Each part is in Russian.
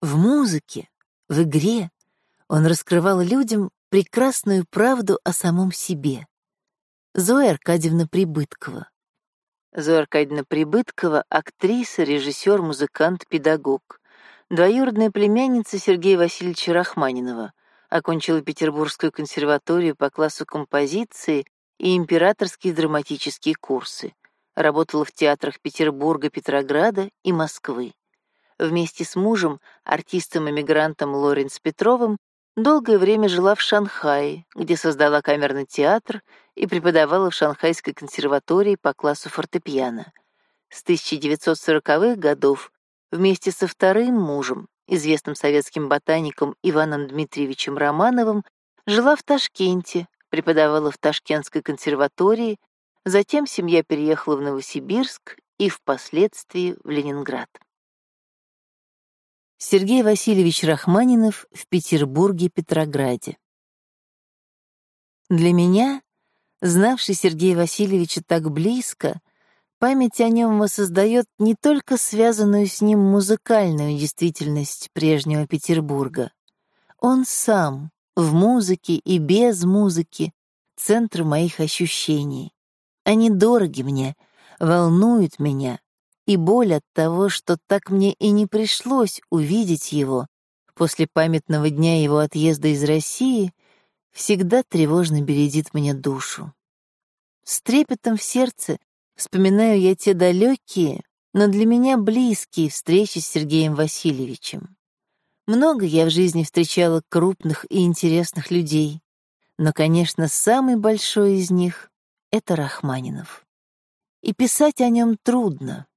В музыке, в игре он раскрывал людям прекрасную правду о самом себе. Зоя Аркадьевна Прибыткова. Зоя Аркадьевна Прибыткова — актриса, режиссер, музыкант, педагог. Двоюродная племянница Сергея Васильевича Рахманинова. Окончила Петербургскую консерваторию по классу композиции и императорские драматические курсы. Работала в театрах Петербурга, Петрограда и Москвы. Вместе с мужем, артистом-эмигрантом Лоренс Петровым, долгое время жила в Шанхае, где создала камерный театр и преподавала в Шанхайской консерватории по классу фортепиано. С 1940-х годов вместе со вторым мужем, известным советским ботаником Иваном Дмитриевичем Романовым, жила в Ташкенте, преподавала в Ташкентской консерватории, затем семья переехала в Новосибирск и впоследствии в Ленинград. Сергей Васильевич Рахманинов в Петербурге-Петрограде. Для меня, знавший Сергея Васильевича так близко, память о нем воссоздает не только связанную с ним музыкальную действительность прежнего Петербурга. Он сам, в музыке и без музыки, центр моих ощущений. Они дороги мне, волнуют меня, и боль от того, что так мне и не пришлось увидеть его после памятного дня его отъезда из России, всегда тревожно бередит мне душу. С трепетом в сердце вспоминаю я те далекие, но для меня близкие встречи с Сергеем Васильевичем. Много я в жизни встречала крупных и интересных людей, но, конечно, самый большой из них — это Рахманинов. И писать о нем трудно,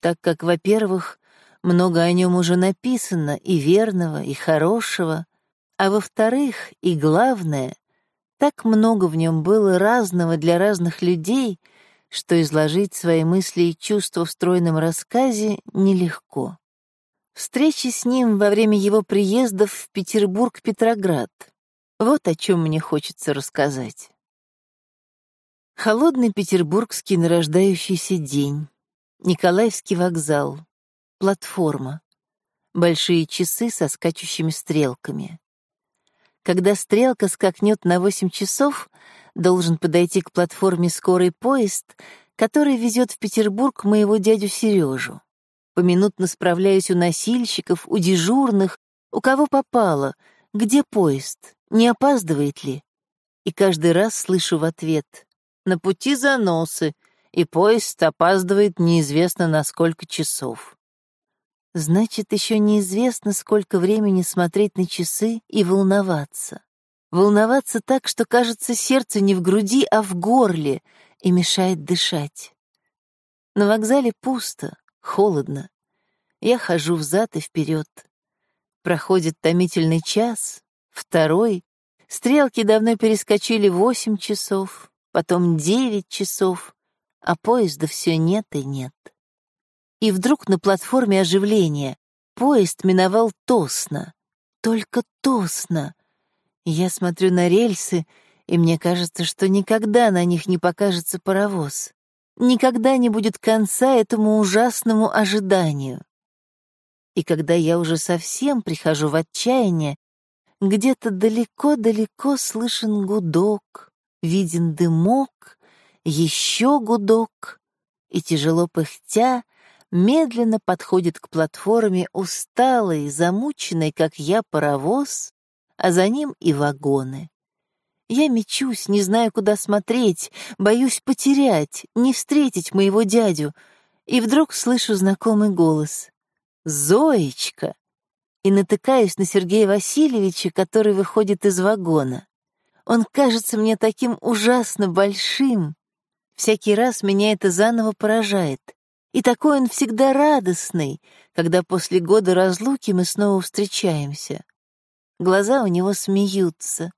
так как, во-первых, много о нем уже написано и верного, и хорошего, а во-вторых, и главное, так много в нем было разного для разных людей, что изложить свои мысли и чувства в стройном рассказе нелегко. Встречи с ним во время его приездов в Петербург-Петроград. Вот о чем мне хочется рассказать. Холодный петербургский нарождающийся день. Николаевский вокзал. Платформа. Большие часы со скачущими стрелками. Когда стрелка скакнет на 8 часов, должен подойти к платформе скорый поезд, который везет в Петербург моего дядю Сережу. Поминутно справляюсь у носильщиков, у дежурных, у кого попало, где поезд, не опаздывает ли. И каждый раз слышу в ответ «На пути заносы, и поезд опаздывает неизвестно на сколько часов. Значит, еще неизвестно, сколько времени смотреть на часы и волноваться. Волноваться так, что, кажется, сердце не в груди, а в горле и мешает дышать. На вокзале пусто, холодно. Я хожу взад и вперед. Проходит томительный час, второй. Стрелки давно перескочили восемь часов, потом девять часов а поезда все нет и нет. И вдруг на платформе оживления поезд миновал тосно, только тосно. Я смотрю на рельсы, и мне кажется, что никогда на них не покажется паровоз. Никогда не будет конца этому ужасному ожиданию. И когда я уже совсем прихожу в отчаяние, где-то далеко-далеко слышен гудок, виден дымок, еще гудок, и, тяжело пыхтя, медленно подходит к платформе усталый, замученный, как я, паровоз, а за ним и вагоны. Я мечусь, не знаю, куда смотреть, боюсь потерять, не встретить моего дядю, и вдруг слышу знакомый голос. «Зоечка!» и натыкаюсь на Сергея Васильевича, который выходит из вагона. Он кажется мне таким ужасно большим, Всякий раз меня это заново поражает. И такой он всегда радостный, когда после года разлуки мы снова встречаемся. Глаза у него смеются.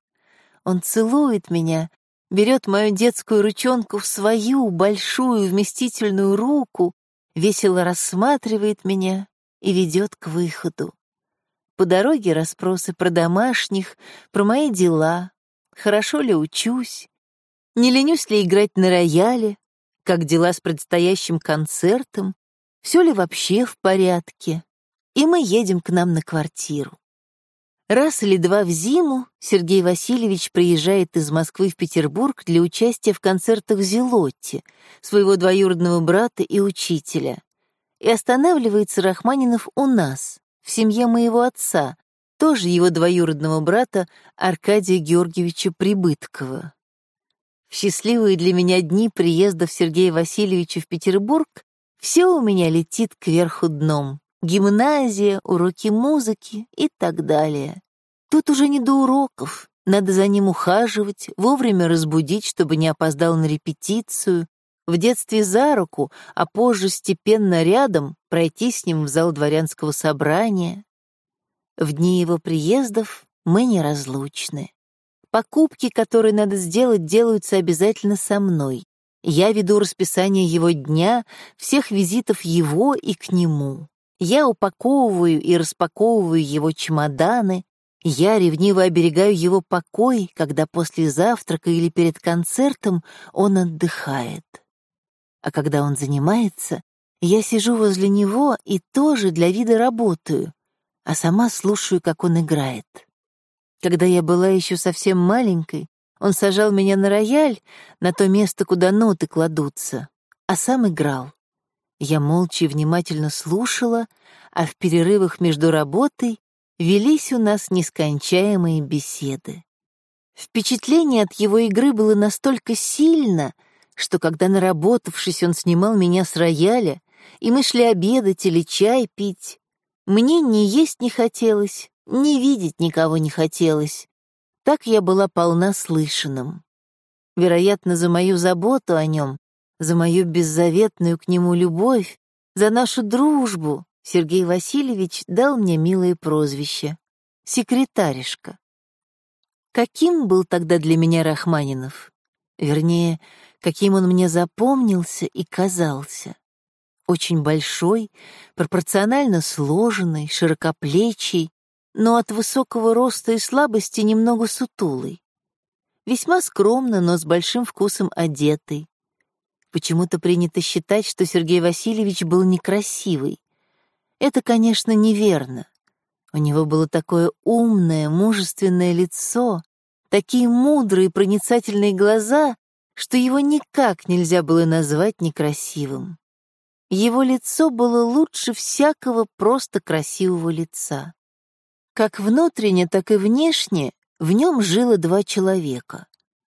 Он целует меня, берет мою детскую ручонку в свою большую вместительную руку, весело рассматривает меня и ведет к выходу. По дороге расспросы про домашних, про мои дела, хорошо ли учусь, не ленюсь ли играть на рояле? Как дела с предстоящим концертом? Все ли вообще в порядке? и мы едем к нам на квартиру. Раз или два в зиму Сергей Васильевич приезжает из Москвы в Петербург для участия в концертах Зелотти, своего двоюродного брата и учителя, и останавливается Рахманинов у нас, в семье моего отца, тоже его двоюродного брата Аркадия Георгиевича Прибыткова. В счастливые для меня дни приездов Сергея Васильевича в Петербург все у меня летит кверху дном. Гимназия, уроки музыки и так далее. Тут уже не до уроков, надо за ним ухаживать, вовремя разбудить, чтобы не опоздал на репетицию, в детстве за руку, а позже степенно рядом пройти с ним в зал дворянского собрания. В дни его приездов мы неразлучны. Покупки, которые надо сделать, делаются обязательно со мной. Я веду расписание его дня, всех визитов его и к нему. Я упаковываю и распаковываю его чемоданы. Я ревниво оберегаю его покой, когда после завтрака или перед концертом он отдыхает. А когда он занимается, я сижу возле него и тоже для вида работаю, а сама слушаю, как он играет. Когда я была еще совсем маленькой, он сажал меня на рояль, на то место, куда ноты кладутся, а сам играл. Я молча и внимательно слушала, а в перерывах между работой велись у нас нескончаемые беседы. Впечатление от его игры было настолько сильно, что когда, наработавшись, он снимал меня с рояля, и мы шли обедать или чай пить, мне ни есть не хотелось, ни видеть никого не хотелось. Так я была полна слышанным. Вероятно, за мою заботу о нем, за мою беззаветную к нему любовь, за нашу дружбу Сергей Васильевич дал мне милое прозвище — секретаришка. Каким был тогда для меня Рахманинов? Вернее, каким он мне запомнился и казался очень большой, пропорционально сложенный, широкоплечий, но от высокого роста и слабости немного сутулый. Весьма скромно, но с большим вкусом одетый. Почему-то принято считать, что Сергей Васильевич был некрасивый. Это, конечно, неверно. У него было такое умное, мужественное лицо, такие мудрые, проницательные глаза, что его никак нельзя было назвать некрасивым. Его лицо было лучше всякого просто красивого лица. Как внутренне, так и внешне в нем жило два человека.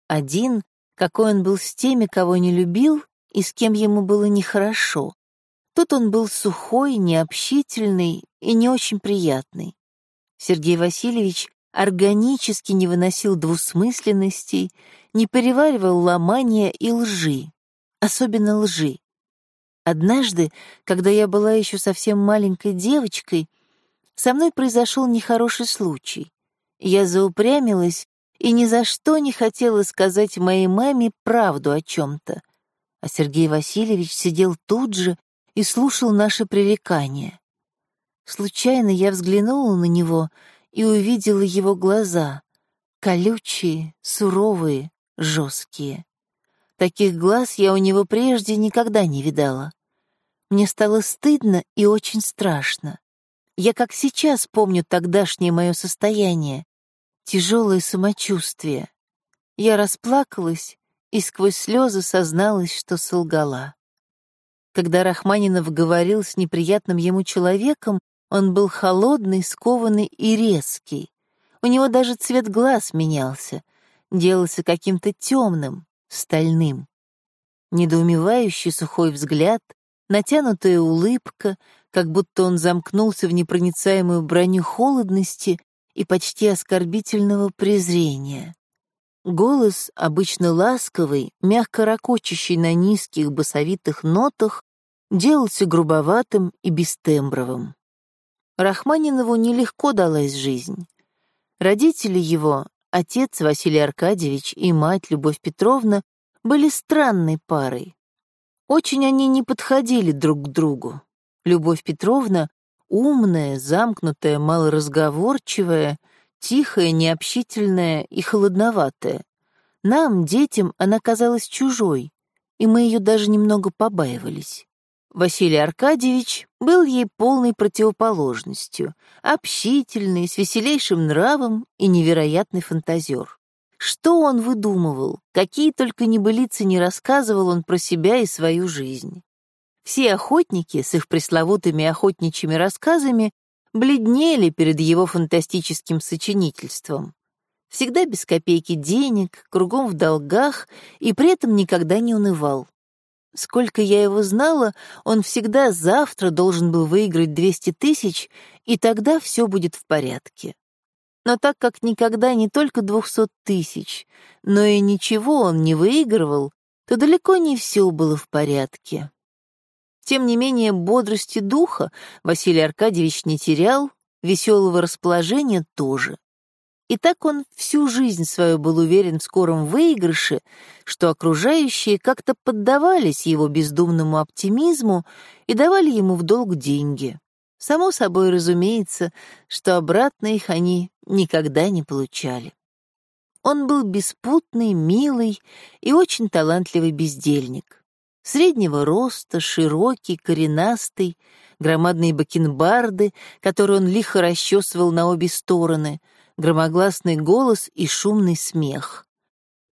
Один, какой он был с теми, кого не любил и с кем ему было нехорошо. Тут он был сухой, необщительный и не очень приятный. Сергей Васильевич органически не выносил двусмысленностей, не переваривал ломания и лжи, особенно лжи. Однажды, когда я была еще совсем маленькой девочкой, со мной произошел нехороший случай. Я заупрямилась и ни за что не хотела сказать моей маме правду о чем-то. А Сергей Васильевич сидел тут же и слушал наши пререкания. Случайно я взглянула на него и увидела его глаза, колючие, суровые, жесткие. Таких глаз я у него прежде никогда не видала. Мне стало стыдно и очень страшно. Я как сейчас помню тогдашнее мое состояние, тяжелое самочувствие. Я расплакалась и сквозь слезы созналась, что солгала. Когда Рахманинов говорил с неприятным ему человеком, он был холодный, скованный и резкий. У него даже цвет глаз менялся, делался каким-то темным, стальным. Недоумевающий сухой взгляд, натянутая улыбка, как будто он замкнулся в непроницаемую броню холодности и почти оскорбительного презрения. Голос, обычно ласковый, мягко ракочущий на низких басовитых нотах, делался грубоватым и бестембровым. Рахманинову нелегко далась жизнь. Родители его, отец Василий Аркадьевич и мать Любовь Петровна, были странной парой. Очень они не подходили друг к другу. Любовь Петровна — умная, замкнутая, малоразговорчивая, тихая, необщительная и холодноватая. Нам, детям, она казалась чужой, и мы ее даже немного побаивались. Василий Аркадьевич был ей полной противоположностью, общительный, с веселейшим нравом и невероятный фантазер. Что он выдумывал, какие только небылицы не рассказывал он про себя и свою жизнь. Все охотники с их пресловутыми охотничьими рассказами бледнели перед его фантастическим сочинительством. Всегда без копейки денег, кругом в долгах и при этом никогда не унывал. Сколько я его знала, он всегда завтра должен был выиграть 200 тысяч, и тогда все будет в порядке. Но так как никогда не только 200 тысяч, но и ничего он не выигрывал, то далеко не все было в порядке. Тем не менее, бодрости духа Василий Аркадьевич не терял, веселого расположения тоже. И так он всю жизнь свою был уверен в скором выигрыше, что окружающие как-то поддавались его бездумному оптимизму и давали ему в долг деньги. Само собой разумеется, что обратно их они никогда не получали. Он был беспутный, милый и очень талантливый бездельник. Среднего роста, широкий, коренастый, громадные бакенбарды, которые он лихо расчесывал на обе стороны — громогласный голос и шумный смех.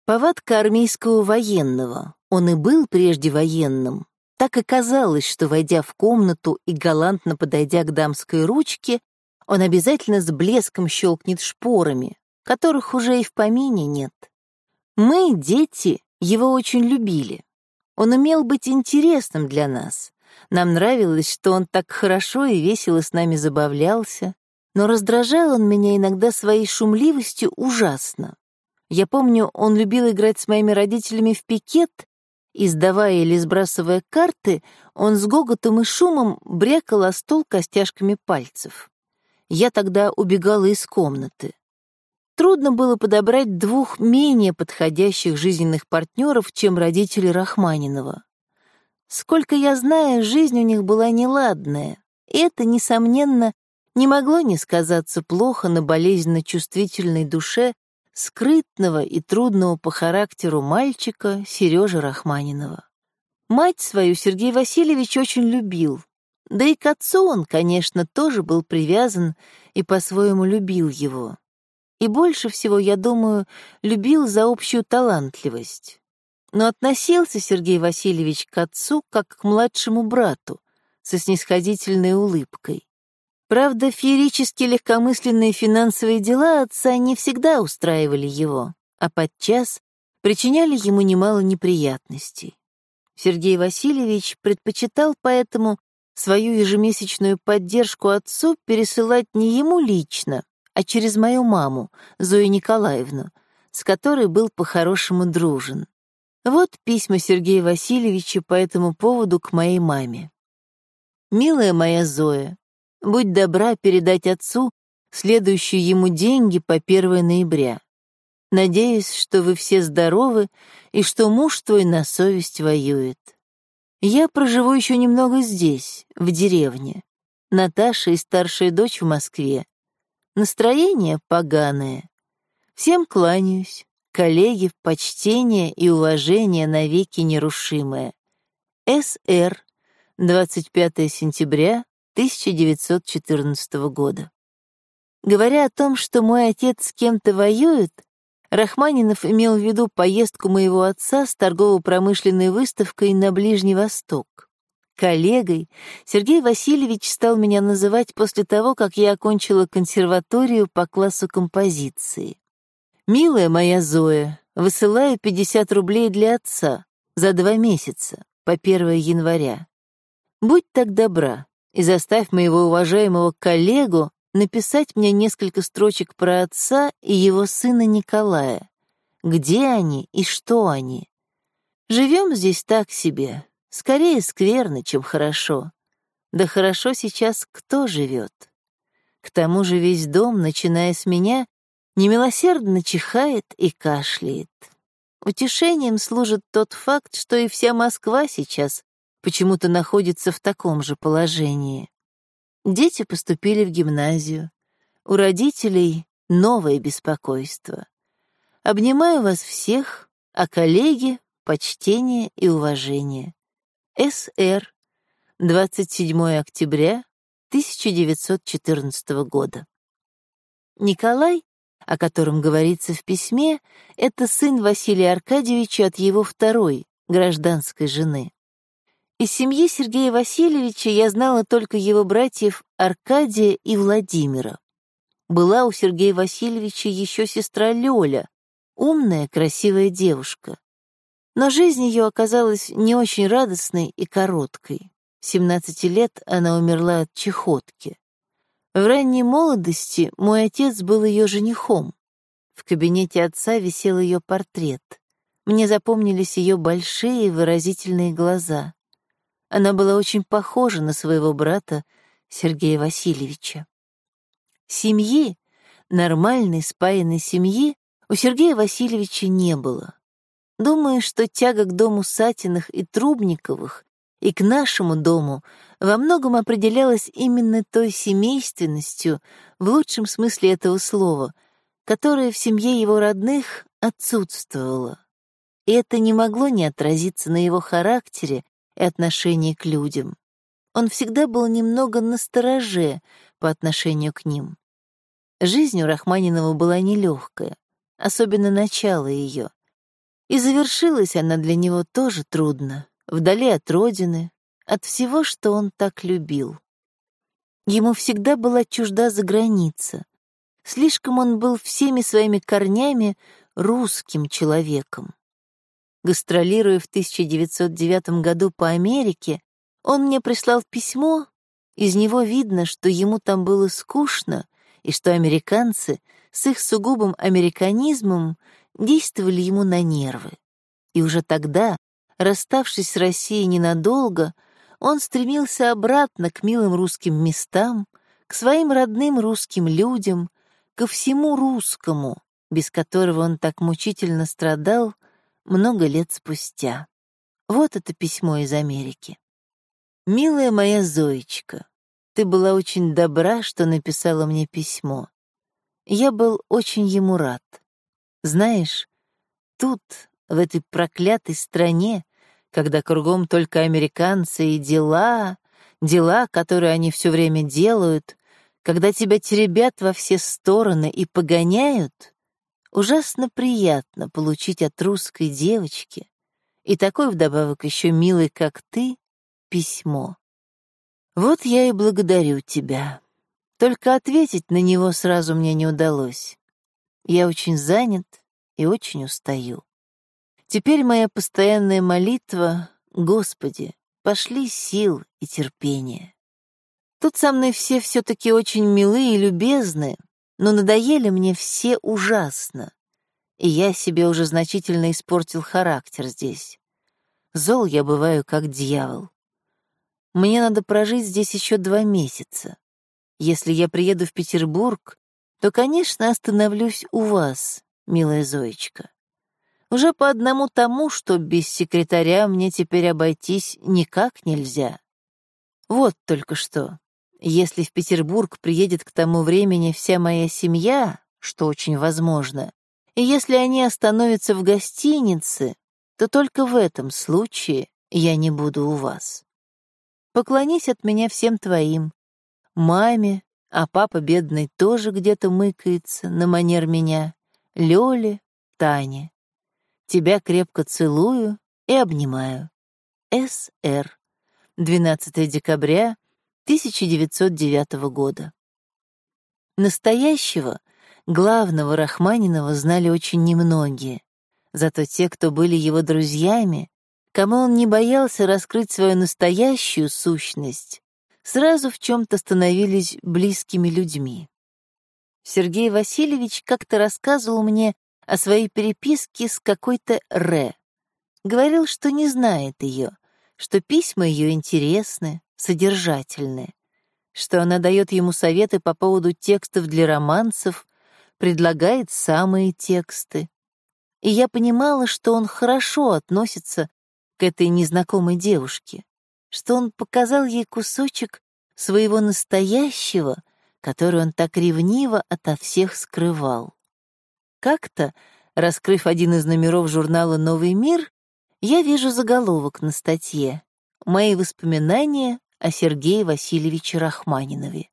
Повадка армейского военного, он и был прежде военным, так и казалось, что, войдя в комнату и галантно подойдя к дамской ручке, он обязательно с блеском щелкнет шпорами, которых уже и в помине нет. Мы, дети, его очень любили. Он умел быть интересным для нас. Нам нравилось, что он так хорошо и весело с нами забавлялся, но раздражал он меня иногда своей шумливостью ужасно. Я помню, он любил играть с моими родителями в пикет, и, сдавая или сбрасывая карты, он с гоготом и шумом брякал о стол костяшками пальцев. Я тогда убегала из комнаты. Трудно было подобрать двух менее подходящих жизненных партнеров, чем родители Рахманинова. Сколько я знаю, жизнь у них была неладная, и это, несомненно, не могло не сказаться плохо на болезненно чувствительной душе скрытного и трудного по характеру мальчика Сережи Рахманинова. Мать свою Сергей Васильевич очень любил, да и к отцу он, конечно, тоже был привязан и по-своему любил его. И больше всего, я думаю, любил за общую талантливость. Но относился Сергей Васильевич к отцу как к младшему брату, со снисходительной улыбкой. Правда, феерически легкомысленные финансовые дела отца не всегда устраивали его, а подчас причиняли ему немало неприятностей. Сергей Васильевич предпочитал поэтому свою ежемесячную поддержку отцу пересылать не ему лично, а через мою маму, Зою Николаевну, с которой был по-хорошему дружен. Вот письма Сергея Васильевича по этому поводу к моей маме. «Милая моя Зоя, Будь добра передать отцу следующие ему деньги по 1 ноября. Надеюсь, что вы все здоровы и что муж твой на совесть воюет. Я проживу еще немного здесь, в деревне. Наташа и старшая дочь в Москве. Настроение поганое. Всем кланяюсь. Коллеги, почтение и уважение навеки нерушимое. С.Р. 25 сентября 1914 года. Говоря о том, что мой отец с кем-то воюет, Рахманинов имел в виду поездку моего отца с торгово-промышленной выставкой на Ближний Восток. Коллегой Сергей Васильевич стал меня называть после того, как я окончила консерваторию по классу композиции. «Милая моя Зоя, высылаю 50 рублей для отца за два месяца, по 1 января. Будь так добра, и заставь моего уважаемого коллегу написать мне несколько строчек про отца и его сына Николая. Где они и что они? Живем здесь так себе, скорее скверно, чем хорошо. Да хорошо сейчас кто живет? К тому же весь дом, начиная с меня, немилосердно чихает и кашляет. Утешением служит тот факт, что и вся Москва сейчас почему-то находится в таком же положении. Дети поступили в гимназию. У родителей новое беспокойство. Обнимаю вас всех, а коллеги — почтение и уважение. С.Р. 27 октября 1914 года. Николай, о котором говорится в письме, это сын Василия Аркадьевича от его второй, гражданской жены. Из семьи Сергея Васильевича я знала только его братьев Аркадия и Владимира. Была у Сергея Васильевича еще сестра Лёля, умная, красивая девушка. Но жизнь ее оказалась не очень радостной и короткой. В 17 лет она умерла от чехотки. В ранней молодости мой отец был ее женихом. В кабинете отца висел ее портрет. Мне запомнились ее большие выразительные глаза. Она была очень похожа на своего брата Сергея Васильевича. Семьи, нормальной спаянной семьи, у Сергея Васильевича не было. Думаю, что тяга к дому Сатиных и Трубниковых и к нашему дому во многом определялась именно той семейственностью, в лучшем смысле этого слова, которая в семье его родных отсутствовала. И это не могло не отразиться на его характере и отношении к людям. Он всегда был немного настороже по отношению к ним. Жизнь у Рахманинова была нелегкая, особенно начало ее. И завершилась она для него тоже трудно, вдали от родины, от всего, что он так любил. Ему всегда была чужда за граница. Слишком он был всеми своими корнями русским человеком. Гастролируя в 1909 году по Америке, он мне прислал письмо, из него видно, что ему там было скучно, и что американцы с их сугубым американизмом действовали ему на нервы. И уже тогда, расставшись с Россией ненадолго, он стремился обратно к милым русским местам, к своим родным русским людям, ко всему русскому, без которого он так мучительно страдал много лет спустя. Вот это письмо из Америки. «Милая моя Зоечка, ты была очень добра, что написала мне письмо. Я был очень ему рад. Знаешь, тут, в этой проклятой стране, когда кругом только американцы и дела, дела, которые они все время делают, когда тебя теребят во все стороны и погоняют, ужасно приятно получить от русской девочки и такой вдобавок еще милый, как ты, письмо. Вот я и благодарю тебя. Только ответить на него сразу мне не удалось. Я очень занят и очень устаю. Теперь моя постоянная молитва — Господи, пошли сил и терпения. Тут со мной все все-таки очень милы и любезны, но надоели мне все ужасно, и я себе уже значительно испортил характер здесь. Зол я бываю, как дьявол. Мне надо прожить здесь еще два месяца. Если я приеду в Петербург, то, конечно, остановлюсь у вас, милая Зоечка. Уже по одному тому, что без секретаря мне теперь обойтись никак нельзя. Вот только что. Если в Петербург приедет к тому времени вся моя семья, что очень возможно, и если они остановятся в гостинице, то только в этом случае я не буду у вас. Поклонись от меня всем твоим, маме, а папа бедный тоже где-то мыкается на манер меня, Лёле, Тане. Тебя крепко целую и обнимаю. С.Р. 12 декабря 1909 года. Настоящего, главного Рахманинова знали очень немногие. Зато те, кто были его друзьями, кому он не боялся раскрыть свою настоящую сущность, сразу в чем-то становились близкими людьми. Сергей Васильевич как-то рассказывал мне о своей переписке с какой-то Ре. Говорил, что не знает ее, что письма ее интересны, содержательны, что она дает ему советы по поводу текстов для романсов, предлагает самые тексты. И я понимала, что он хорошо относится к этой незнакомой девушке, что он показал ей кусочек своего настоящего, который он так ревниво ото всех скрывал. Как-то, раскрыв один из номеров журнала «Новый мир», я вижу заголовок на статье «Мои воспоминания о Сергее Васильевиче Рахманинове.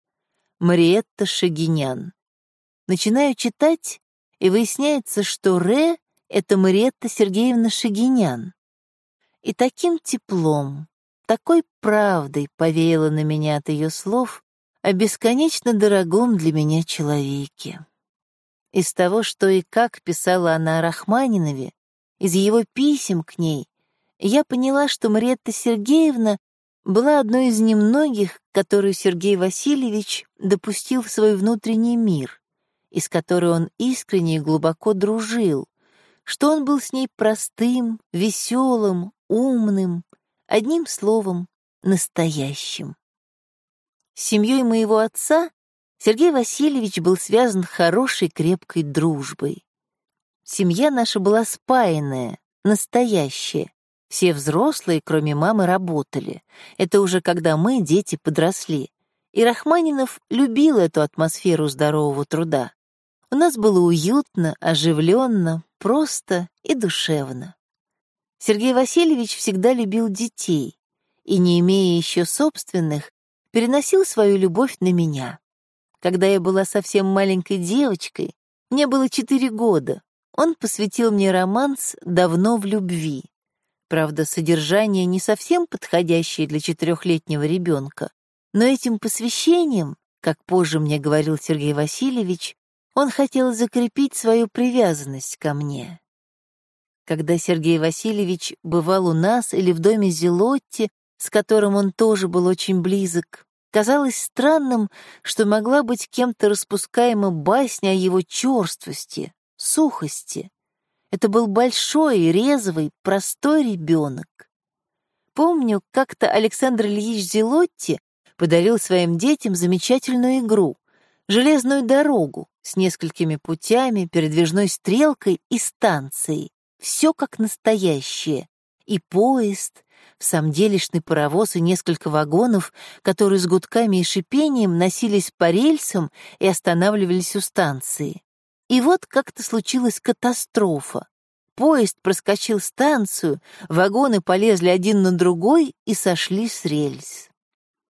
Мариетта Шагинян. Начинаю читать, и выясняется, что Ре — это Мариетта Сергеевна Шагинян. И таким теплом, такой правдой повеяло на меня от ее слов о бесконечно дорогом для меня человеке. Из того, что и как писала она о Рахманинове, из его писем к ней, я поняла, что Мариетта Сергеевна была одной из немногих, которую Сергей Васильевич допустил в свой внутренний мир, из которой он искренне и глубоко дружил, что он был с ней простым, веселым, умным, одним словом, настоящим. С семьей моего отца Сергей Васильевич был связан хорошей крепкой дружбой. Семья наша была спаянная, настоящая. Все взрослые, кроме мамы, работали. Это уже когда мы, дети, подросли. И Рахманинов любил эту атмосферу здорового труда. У нас было уютно, оживленно, просто и душевно. Сергей Васильевич всегда любил детей и, не имея еще собственных, переносил свою любовь на меня. Когда я была совсем маленькой девочкой, мне было четыре года, он посвятил мне романс «Давно в любви». Правда, содержание не совсем подходящее для четырехлетнего ребенка, но этим посвящением, как позже мне говорил Сергей Васильевич, он хотел закрепить свою привязанность ко мне. Когда Сергей Васильевич бывал у нас или в доме Зелотти, с которым он тоже был очень близок, казалось странным, что могла быть кем-то распускаема басня о его черствости, сухости. Это был большой, резвый, простой ребенок. Помню, как-то Александр Ильич Зелотти подарил своим детям замечательную игру — железную дорогу, с несколькими путями, передвижной стрелкой и станцией. Все как настоящее. И поезд, в самом делешный паровоз и несколько вагонов, которые с гудками и шипением носились по рельсам и останавливались у станции. И вот как-то случилась катастрофа. Поезд проскочил станцию, вагоны полезли один на другой и сошли с рельс.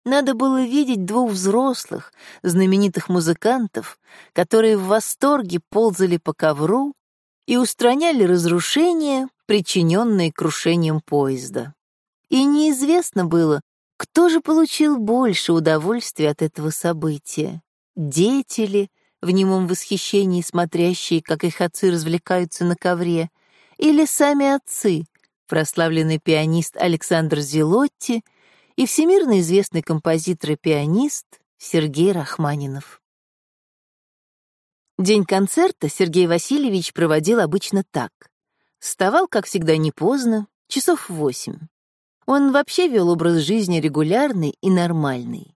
Надо было видеть двух взрослых, знаменитых музыкантов, которые в восторге ползали по ковру и устраняли разрушения, причиненные крушением поезда. И неизвестно было, кто же получил больше удовольствия от этого события — дети ли, в немом восхищении смотрящие, как их отцы развлекаются на ковре, или сами отцы, прославленный пианист Александр Зелотти — и всемирно известный композитор и пианист Сергей Рахманинов. День концерта Сергей Васильевич проводил обычно так. Вставал, как всегда, не поздно, часов в восемь. Он вообще вел образ жизни регулярный и нормальный.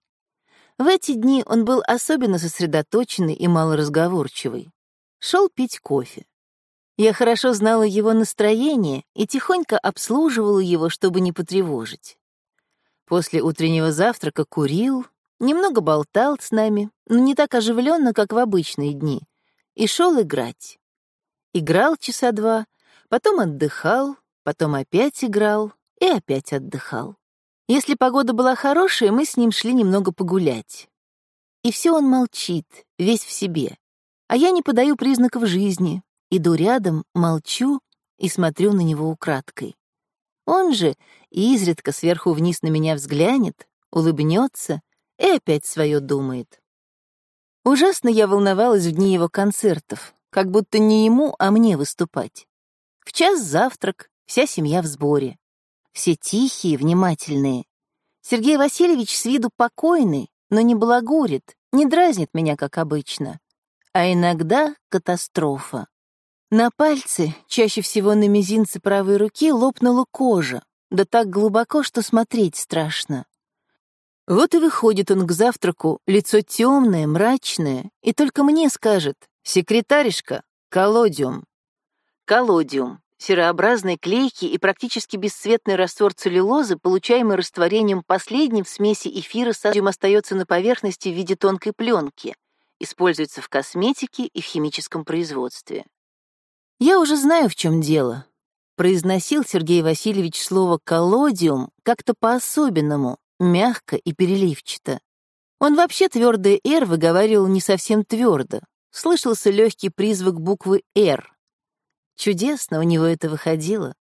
В эти дни он был особенно сосредоточенный и малоразговорчивый. Шел пить кофе. Я хорошо знала его настроение и тихонько обслуживала его, чтобы не потревожить. После утреннего завтрака курил, немного болтал с нами, но не так оживленно, как в обычные дни, и шел играть. Играл часа два, потом отдыхал, потом опять играл и опять отдыхал. Если погода была хорошая, мы с ним шли немного погулять. И все он молчит, весь в себе. А я не подаю признаков жизни, иду рядом, молчу и смотрю на него украдкой. Он же изредка сверху вниз на меня взглянет, улыбнется и опять свое думает. Ужасно я волновалась в дни его концертов, как будто не ему, а мне выступать. В час завтрак, вся семья в сборе. Все тихие, внимательные. Сергей Васильевич с виду покойный, но не благурит, не дразнит меня, как обычно. А иногда катастрофа. На пальце, чаще всего на мизинце правой руки, лопнула кожа, да так глубоко, что смотреть страшно. Вот и выходит он к завтраку, лицо темное, мрачное, и только мне скажет «Секретаришка, колодиум». Колодиум — серообразный, клейкий и практически бесцветный раствор целлюлозы, получаемый растворением последним в смеси эфира с остается на поверхности в виде тонкой пленки, используется в косметике и в химическом производстве. Я уже знаю, в чем дело. Произносил Сергей Васильевич слово «колодиум» как-то по-особенному, мягко и переливчато. Он вообще твердое «р» выговаривал не совсем твердо. Слышался легкий призвук буквы «р». Чудесно у него это выходило.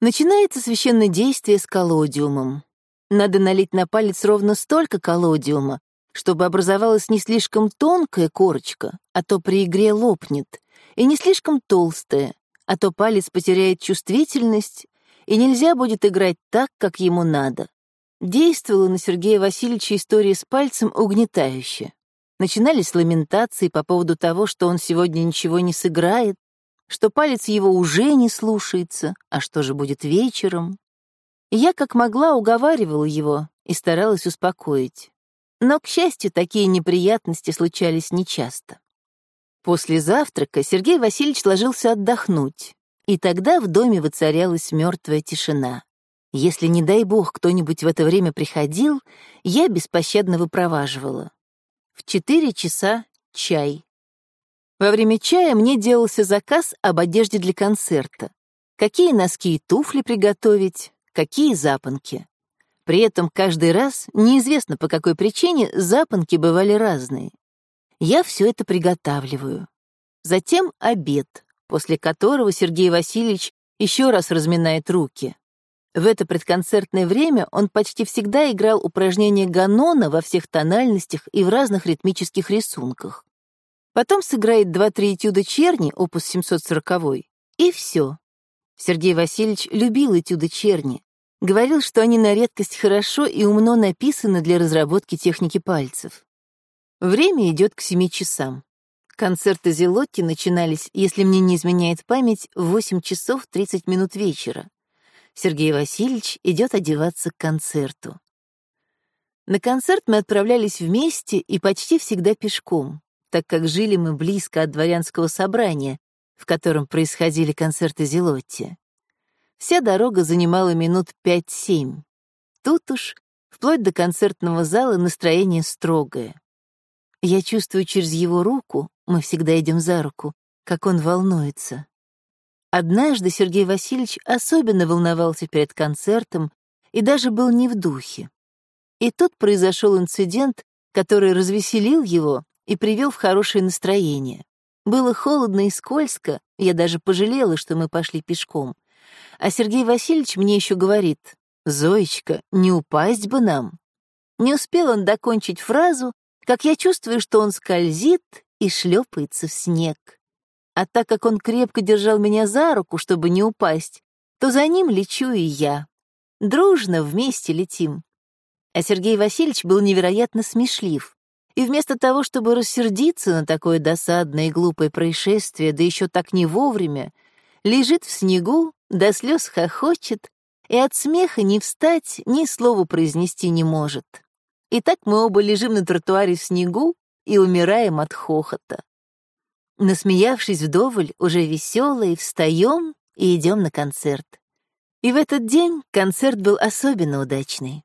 Начинается священное действие с колодиумом. Надо налить на палец ровно столько колодиума, чтобы образовалась не слишком тонкая корочка, а то при игре лопнет, и не слишком толстая, а то палец потеряет чувствительность, и нельзя будет играть так, как ему надо. Действовала на Сергея Васильевича история с пальцем угнетающе. Начинались ламентации по поводу того, что он сегодня ничего не сыграет, что палец его уже не слушается, а что же будет вечером. И я как могла уговаривала его и старалась успокоить. Но, к счастью, такие неприятности случались нечасто. После завтрака Сергей Васильевич ложился отдохнуть, и тогда в доме воцарялась мертвая тишина. Если, не дай бог, кто-нибудь в это время приходил, я беспощадно выпроваживала. В четыре часа чай. Во время чая мне делался заказ об одежде для концерта. Какие носки и туфли приготовить, какие запонки. При этом каждый раз, неизвестно по какой причине, запонки бывали разные. Я все это приготавливаю. Затем обед, после которого Сергей Васильевич еще раз разминает руки. В это предконцертное время он почти всегда играл упражнения Ганона во всех тональностях и в разных ритмических рисунках. Потом сыграет два-три этюда черни, опус 740 и все. Сергей Васильевич любил этюды черни, Говорил, что они на редкость хорошо и умно написаны для разработки техники пальцев. Время идет к семи часам. Концерты Зелотти начинались, если мне не изменяет память, в 8 часов 30 минут вечера. Сергей Васильевич идет одеваться к концерту. На концерт мы отправлялись вместе и почти всегда пешком, так как жили мы близко от дворянского собрания, в котором происходили концерты Зелотти. Вся дорога занимала минут пять-семь. Тут уж, вплоть до концертного зала, настроение строгое. Я чувствую через его руку, мы всегда идем за руку, как он волнуется. Однажды Сергей Васильевич особенно волновался перед концертом и даже был не в духе. И тут произошел инцидент, который развеселил его и привел в хорошее настроение. Было холодно и скользко, я даже пожалела, что мы пошли пешком. А Сергей Васильевич мне еще говорит, «Зоечка, не упасть бы нам». Не успел он докончить фразу, как я чувствую, что он скользит и шлепается в снег. А так как он крепко держал меня за руку, чтобы не упасть, то за ним лечу и я. Дружно вместе летим. А Сергей Васильевич был невероятно смешлив. И вместо того, чтобы рассердиться на такое досадное и глупое происшествие, да еще так не вовремя, лежит в снегу, до слез хохочет, и от смеха ни встать, ни слова произнести не может. И так мы оба лежим на тротуаре в снегу и умираем от хохота. Насмеявшись вдоволь, уже веселые, встаем и идем на концерт. И в этот день концерт был особенно удачный.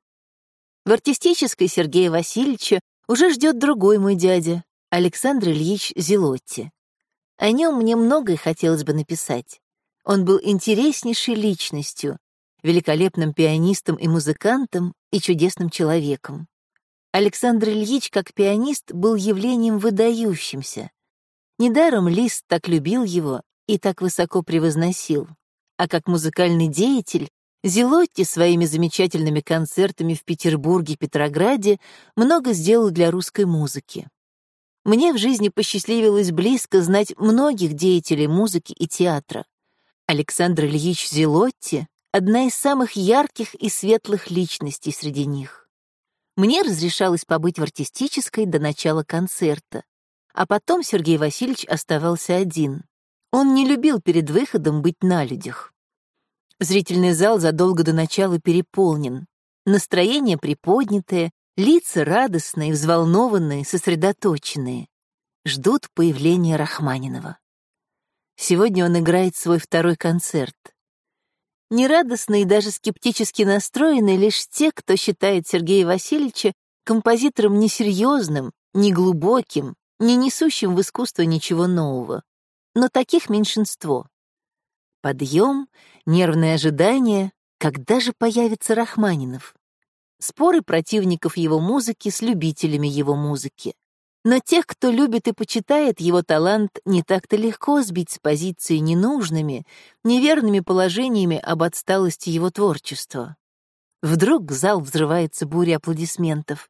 В артистической Сергея Васильевича уже ждет другой мой дядя, Александр Ильич Зелотти. О нем мне многое хотелось бы написать. Он был интереснейшей личностью, великолепным пианистом и музыкантом и чудесным человеком. Александр Ильич как пианист был явлением выдающимся. Недаром Лист так любил его и так высоко превозносил. А как музыкальный деятель Зелотти своими замечательными концертами в Петербурге и Петрограде много сделал для русской музыки. Мне в жизни посчастливилось близко знать многих деятелей музыки и театра. Александр Ильич Зелотти — одна из самых ярких и светлых личностей среди них. Мне разрешалось побыть в артистической до начала концерта, а потом Сергей Васильевич оставался один. Он не любил перед выходом быть на людях. Зрительный зал задолго до начала переполнен. Настроение приподнятое, лица радостные, взволнованные, сосредоточенные. Ждут появления Рахманинова. Сегодня он играет свой второй концерт. Нерадостные и даже скептически настроены лишь те, кто считает Сергея Васильевича композитором несерьезным, неглубоким, не несущим в искусство ничего нового. Но таких меньшинство. Подъем, нервное ожидание, когда же появится Рахманинов? споры противников его музыки с любителями его музыки. Но тех, кто любит и почитает его талант, не так-то легко сбить с позиции ненужными, неверными положениями об отсталости его творчества. Вдруг зал взрывается бурей аплодисментов.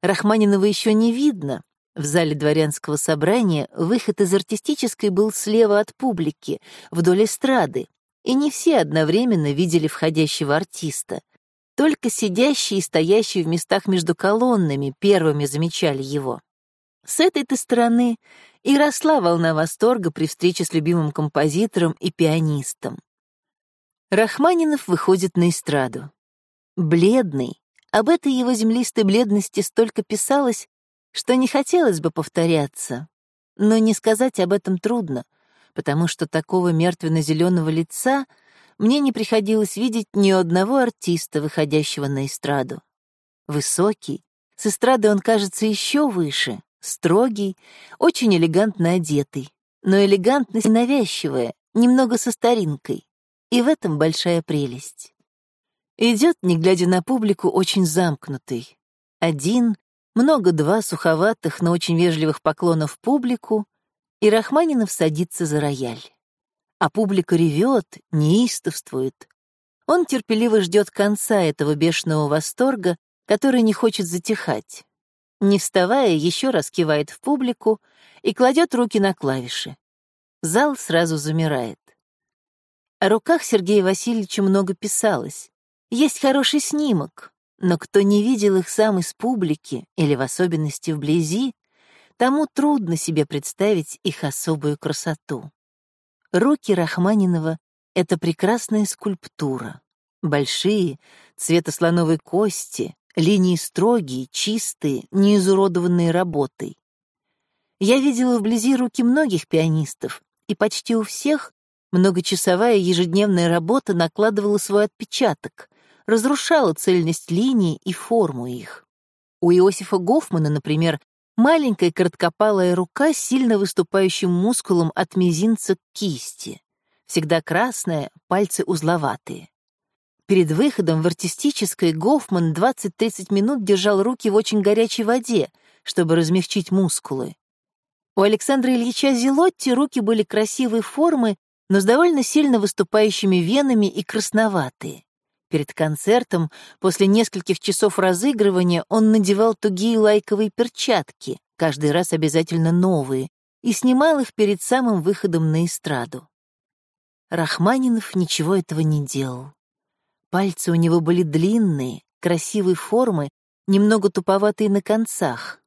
Рахманинова еще не видно. В зале дворянского собрания выход из артистической был слева от публики, вдоль эстрады, и не все одновременно видели входящего артиста. Только сидящие и стоящие в местах между колоннами первыми замечали его. С этой-то стороны и росла волна восторга при встрече с любимым композитором и пианистом. Рахманинов выходит на эстраду. Бледный, об этой его землистой бледности столько писалось, что не хотелось бы повторяться. Но не сказать об этом трудно, потому что такого мертвенно-зеленого лица мне не приходилось видеть ни одного артиста, выходящего на эстраду. Высокий, с эстрады он кажется еще выше, Строгий, очень элегантно одетый, но элегантность навязчивая, немного со старинкой. И в этом большая прелесть. Идет, не глядя на публику, очень замкнутый. Один, много-два суховатых, но очень вежливых поклонов публику, и Рахманинов садится за рояль. А публика ревет, неистовствует. Он терпеливо ждет конца этого бешеного восторга, который не хочет затихать не вставая, еще раз кивает в публику и кладет руки на клавиши. Зал сразу замирает. О руках Сергея Васильевича много писалось. Есть хороший снимок, но кто не видел их сам из публики или в особенности вблизи, тому трудно себе представить их особую красоту. Руки Рахманинова — это прекрасная скульптура. Большие, цвета слоновой кости, Линии строгие, чистые, не изуродованные работой. Я видела вблизи руки многих пианистов, и почти у всех многочасовая ежедневная работа накладывала свой отпечаток, разрушала цельность линий и форму их. У Иосифа Гофмана, например, маленькая короткопалая рука с сильно выступающим мускулом от мизинца к кисти. Всегда красная, пальцы узловатые. Перед выходом в артистической Гофман 20-30 минут держал руки в очень горячей воде, чтобы размягчить мускулы. У Александра Ильича Зелотти руки были красивой формы, но с довольно сильно выступающими венами и красноватые. Перед концертом, после нескольких часов разыгрывания, он надевал тугие лайковые перчатки, каждый раз обязательно новые, и снимал их перед самым выходом на эстраду. Рахманинов ничего этого не делал. Пальцы у него были длинные, красивой формы, немного туповатые на концах.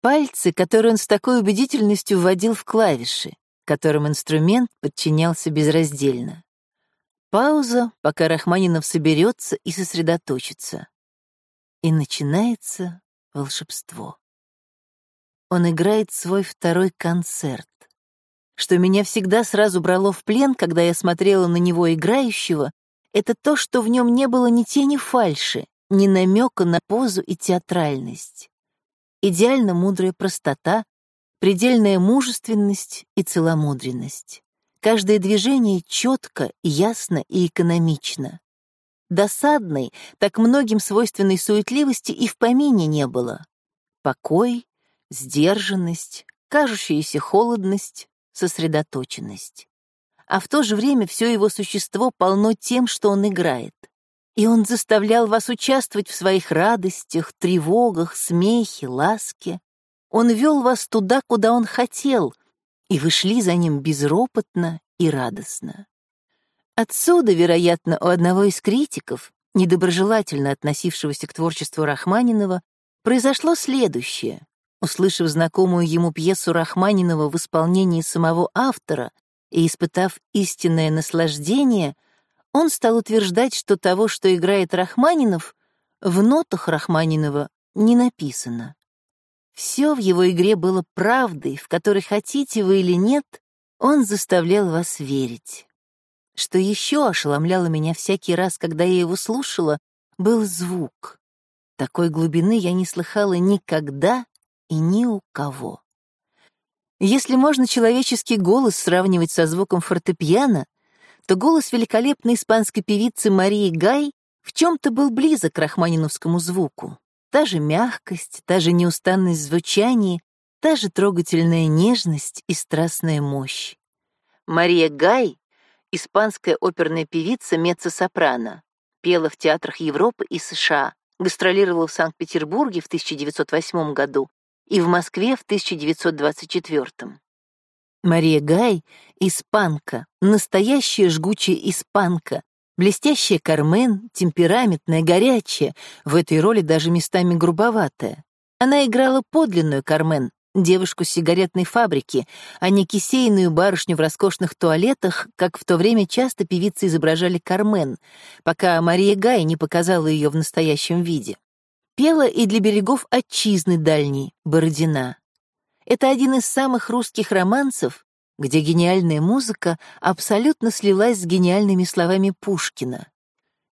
Пальцы, которые он с такой убедительностью вводил в клавиши, которым инструмент подчинялся безраздельно. Пауза, пока Рахманинов соберется и сосредоточится. И начинается волшебство. Он играет свой второй концерт. Что меня всегда сразу брало в плен, когда я смотрела на него играющего, это то, что в нем не было ни тени фальши, ни намека на позу и театральность. Идеально мудрая простота, предельная мужественность и целомудренность. Каждое движение четко, ясно и экономично. Досадной, так многим свойственной суетливости и в помине не было. Покой, сдержанность, кажущаяся холодность, сосредоточенность а в то же время все его существо полно тем, что он играет. И он заставлял вас участвовать в своих радостях, тревогах, смехе, ласке. Он вел вас туда, куда он хотел, и вы шли за ним безропотно и радостно. Отсюда, вероятно, у одного из критиков, недоброжелательно относившегося к творчеству Рахманинова, произошло следующее. Услышав знакомую ему пьесу Рахманинова в исполнении самого автора, и, испытав истинное наслаждение, он стал утверждать, что того, что играет Рахманинов, в нотах Рахманинова не написано. Все в его игре было правдой, в которой, хотите вы или нет, он заставлял вас верить. Что еще ошеломляло меня всякий раз, когда я его слушала, был звук. Такой глубины я не слыхала никогда и ни у кого. Если можно человеческий голос сравнивать со звуком фортепиано, то голос великолепной испанской певицы Марии Гай В чем-то был близок к рахманиновскому звуку. Та же мягкость, та же неустанность звучания, та же трогательная нежность и страстная мощь. Мария Гай, испанская оперная певица меццо-сопрано, пела в театрах Европы и США, гастролировала в Санкт-Петербурге в 1908 году и в Москве в 1924. Мария Гай — испанка, настоящая жгучая испанка, блестящая Кармен, темпераментная, горячая, в этой роли даже местами грубоватая. Она играла подлинную Кармен, девушку с сигаретной фабрики, а не кисейную барышню в роскошных туалетах, как в то время часто певицы изображали Кармен, пока Мария Гай не показала ее в настоящем виде. Пела и для берегов отчизны дальней, Бородина. Это один из самых русских романсов, где гениальная музыка абсолютно слилась с гениальными словами Пушкина.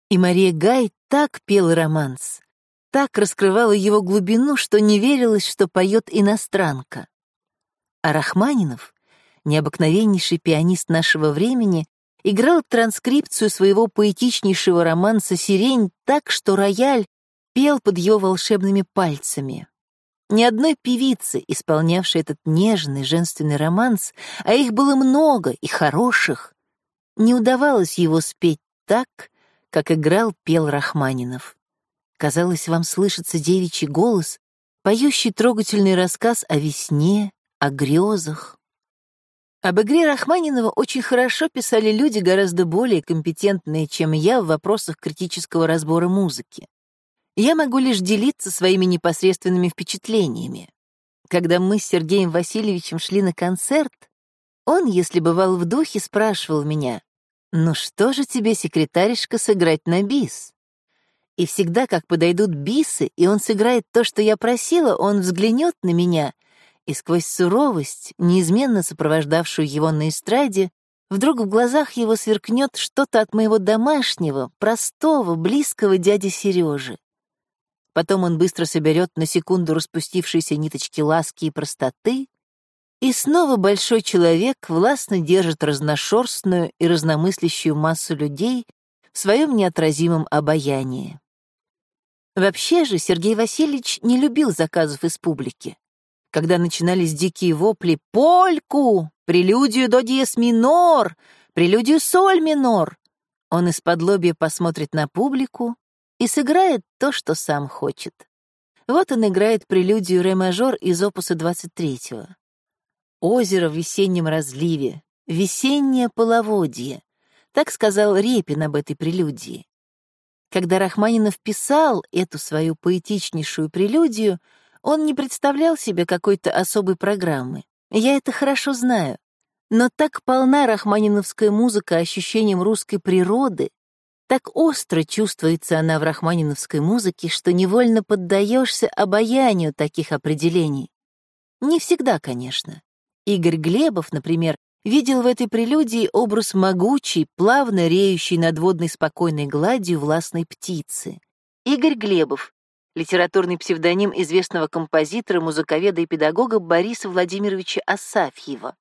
И Мария Гай так пела романс, так раскрывала его глубину, что не верилось, что поет иностранка. А Рахманинов, необыкновеннейший пианист нашего времени, играл транскрипцию своего поэтичнейшего романса «Сирень» так, что рояль пел под его волшебными пальцами. Ни одной певицы, исполнявшей этот нежный женственный романс, а их было много и хороших, не удавалось его спеть так, как играл пел Рахманинов. Казалось, вам слышится девичий голос, поющий трогательный рассказ о весне, о грезах. Об игре Рахманинова очень хорошо писали люди гораздо более компетентные, чем я в вопросах критического разбора музыки. Я могу лишь делиться своими непосредственными впечатлениями. Когда мы с Сергеем Васильевичем шли на концерт, он, если бывал в духе, спрашивал меня, «Ну что же тебе, секретаришка, сыграть на бис?» И всегда, как подойдут бисы, и он сыграет то, что я просила, он взглянет на меня, и сквозь суровость, неизменно сопровождавшую его на эстраде, вдруг в глазах его сверкнет что-то от моего домашнего, простого, близкого дяди Сережи. Потом он быстро соберет на секунду распустившиеся ниточки ласки и простоты, и снова большой человек властно держит разношерстную и разномыслящую массу людей в своем неотразимом обаянии. Вообще же Сергей Васильевич не любил заказов из публики. Когда начинались дикие вопли «Польку! Прелюдию до диез минор! Прелюдию соль минор!» Он из-под лобья посмотрит на публику и сыграет то, что сам хочет. Вот он играет прелюдию ре-мажор из опуса 23-го. «Озеро в весеннем разливе, весеннее половодье», так сказал Репин об этой прелюдии. Когда Рахманинов писал эту свою поэтичнейшую прелюдию, он не представлял себе какой-то особой программы. Я это хорошо знаю. Но так полна рахманиновская музыка ощущением русской природы, так остро чувствуется она в рахманиновской музыке, что невольно поддаешься обаянию таких определений. Не всегда, конечно. Игорь Глебов, например, видел в этой прелюдии образ могучей, плавно реющей над водной спокойной гладью властной птицы. Игорь Глебов, литературный псевдоним известного композитора, музыковеда и педагога Бориса Владимировича Асафьева.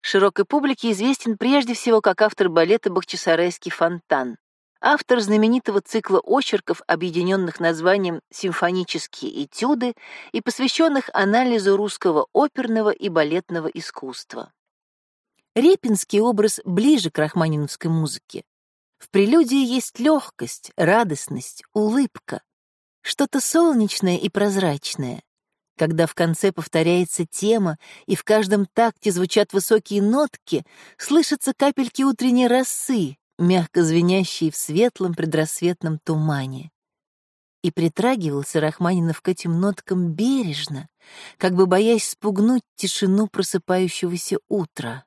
Широкой публике известен прежде всего как автор балета «Бахчисарайский фонтан», автор знаменитого цикла очерков, объединенных названием «Симфонические этюды» и посвященных анализу русского оперного и балетного искусства. Репинский образ ближе к рахманиновской музыке. В прелюдии есть легкость, радостность, улыбка, что-то солнечное и прозрачное. Когда в конце повторяется тема, и в каждом такте звучат высокие нотки, слышатся капельки утренней росы, мягко звенящие в светлом предрассветном тумане. И притрагивался Рахманинов к этим ноткам бережно, как бы боясь спугнуть тишину просыпающегося утра.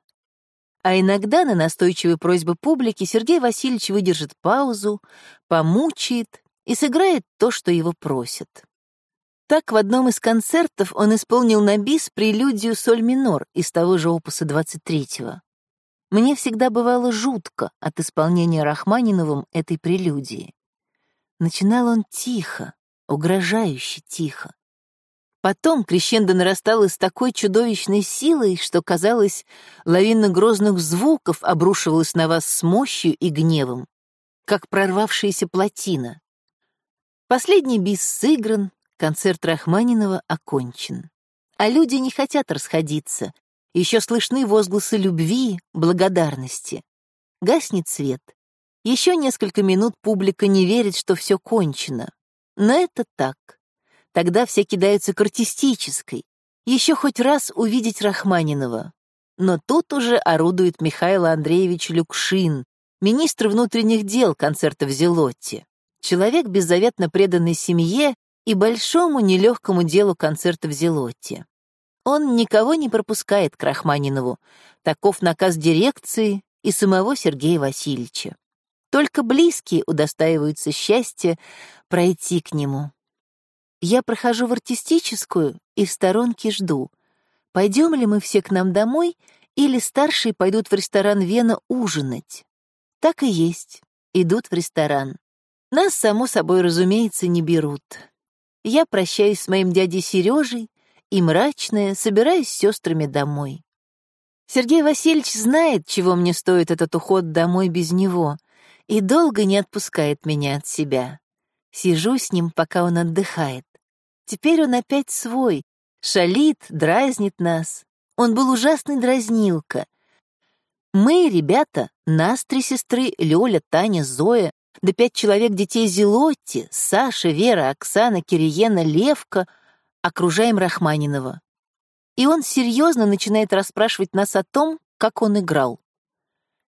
А иногда на настойчивые просьбы публики Сергей Васильевич выдержит паузу, помучает и сыграет то, что его просят. Так в одном из концертов он исполнил на бис прелюдию соль минор из того же опуса 23-го. Мне всегда бывало жутко от исполнения Рахманиновым этой прелюдии. Начинал он тихо, угрожающе тихо. Потом крещендо нарастало с такой чудовищной силой, что, казалось, лавина грозных звуков обрушивалась на вас с мощью и гневом. как прорвавшаяся плотина. Последний бис сыгран, концерт Рахманинова окончен. А люди не хотят расходиться. Еще слышны возгласы любви, благодарности. Гаснет свет. Еще несколько минут публика не верит, что все кончено. Но это так. Тогда все кидаются к артистической. Еще хоть раз увидеть Рахманинова. Но тут уже орудует Михаил Андреевич Люкшин, министр внутренних дел концерта в Зелотте. Человек, беззаветно преданный семье и большому нелегкому делу концерта в Зелотте. Он никого не пропускает к Рахманинову. Таков наказ дирекции и самого Сергея Васильевича. Только близкие удостаиваются счастья пройти к нему. Я прохожу в артистическую и в сторонке жду. Пойдем ли мы все к нам домой, или старшие пойдут в ресторан Вена ужинать? Так и есть. Идут в ресторан. Нас, само собой, разумеется, не берут. Я прощаюсь с моим дядей Сережей и, мрачная, собираюсь с сестрами домой. Сергей Васильевич знает, чего мне стоит этот уход домой без него — и долго не отпускает меня от себя. Сижу с ним, пока он отдыхает. Теперь он опять свой, шалит, дразнит нас. Он был ужасный дразнилка. Мы, ребята, нас три сестры, Лёля, Таня, Зоя, да пять человек детей Зелотти, Саша, Вера, Оксана, Кириена, Левка, окружаем Рахманинова. И он серьезно начинает расспрашивать нас о том, как он играл.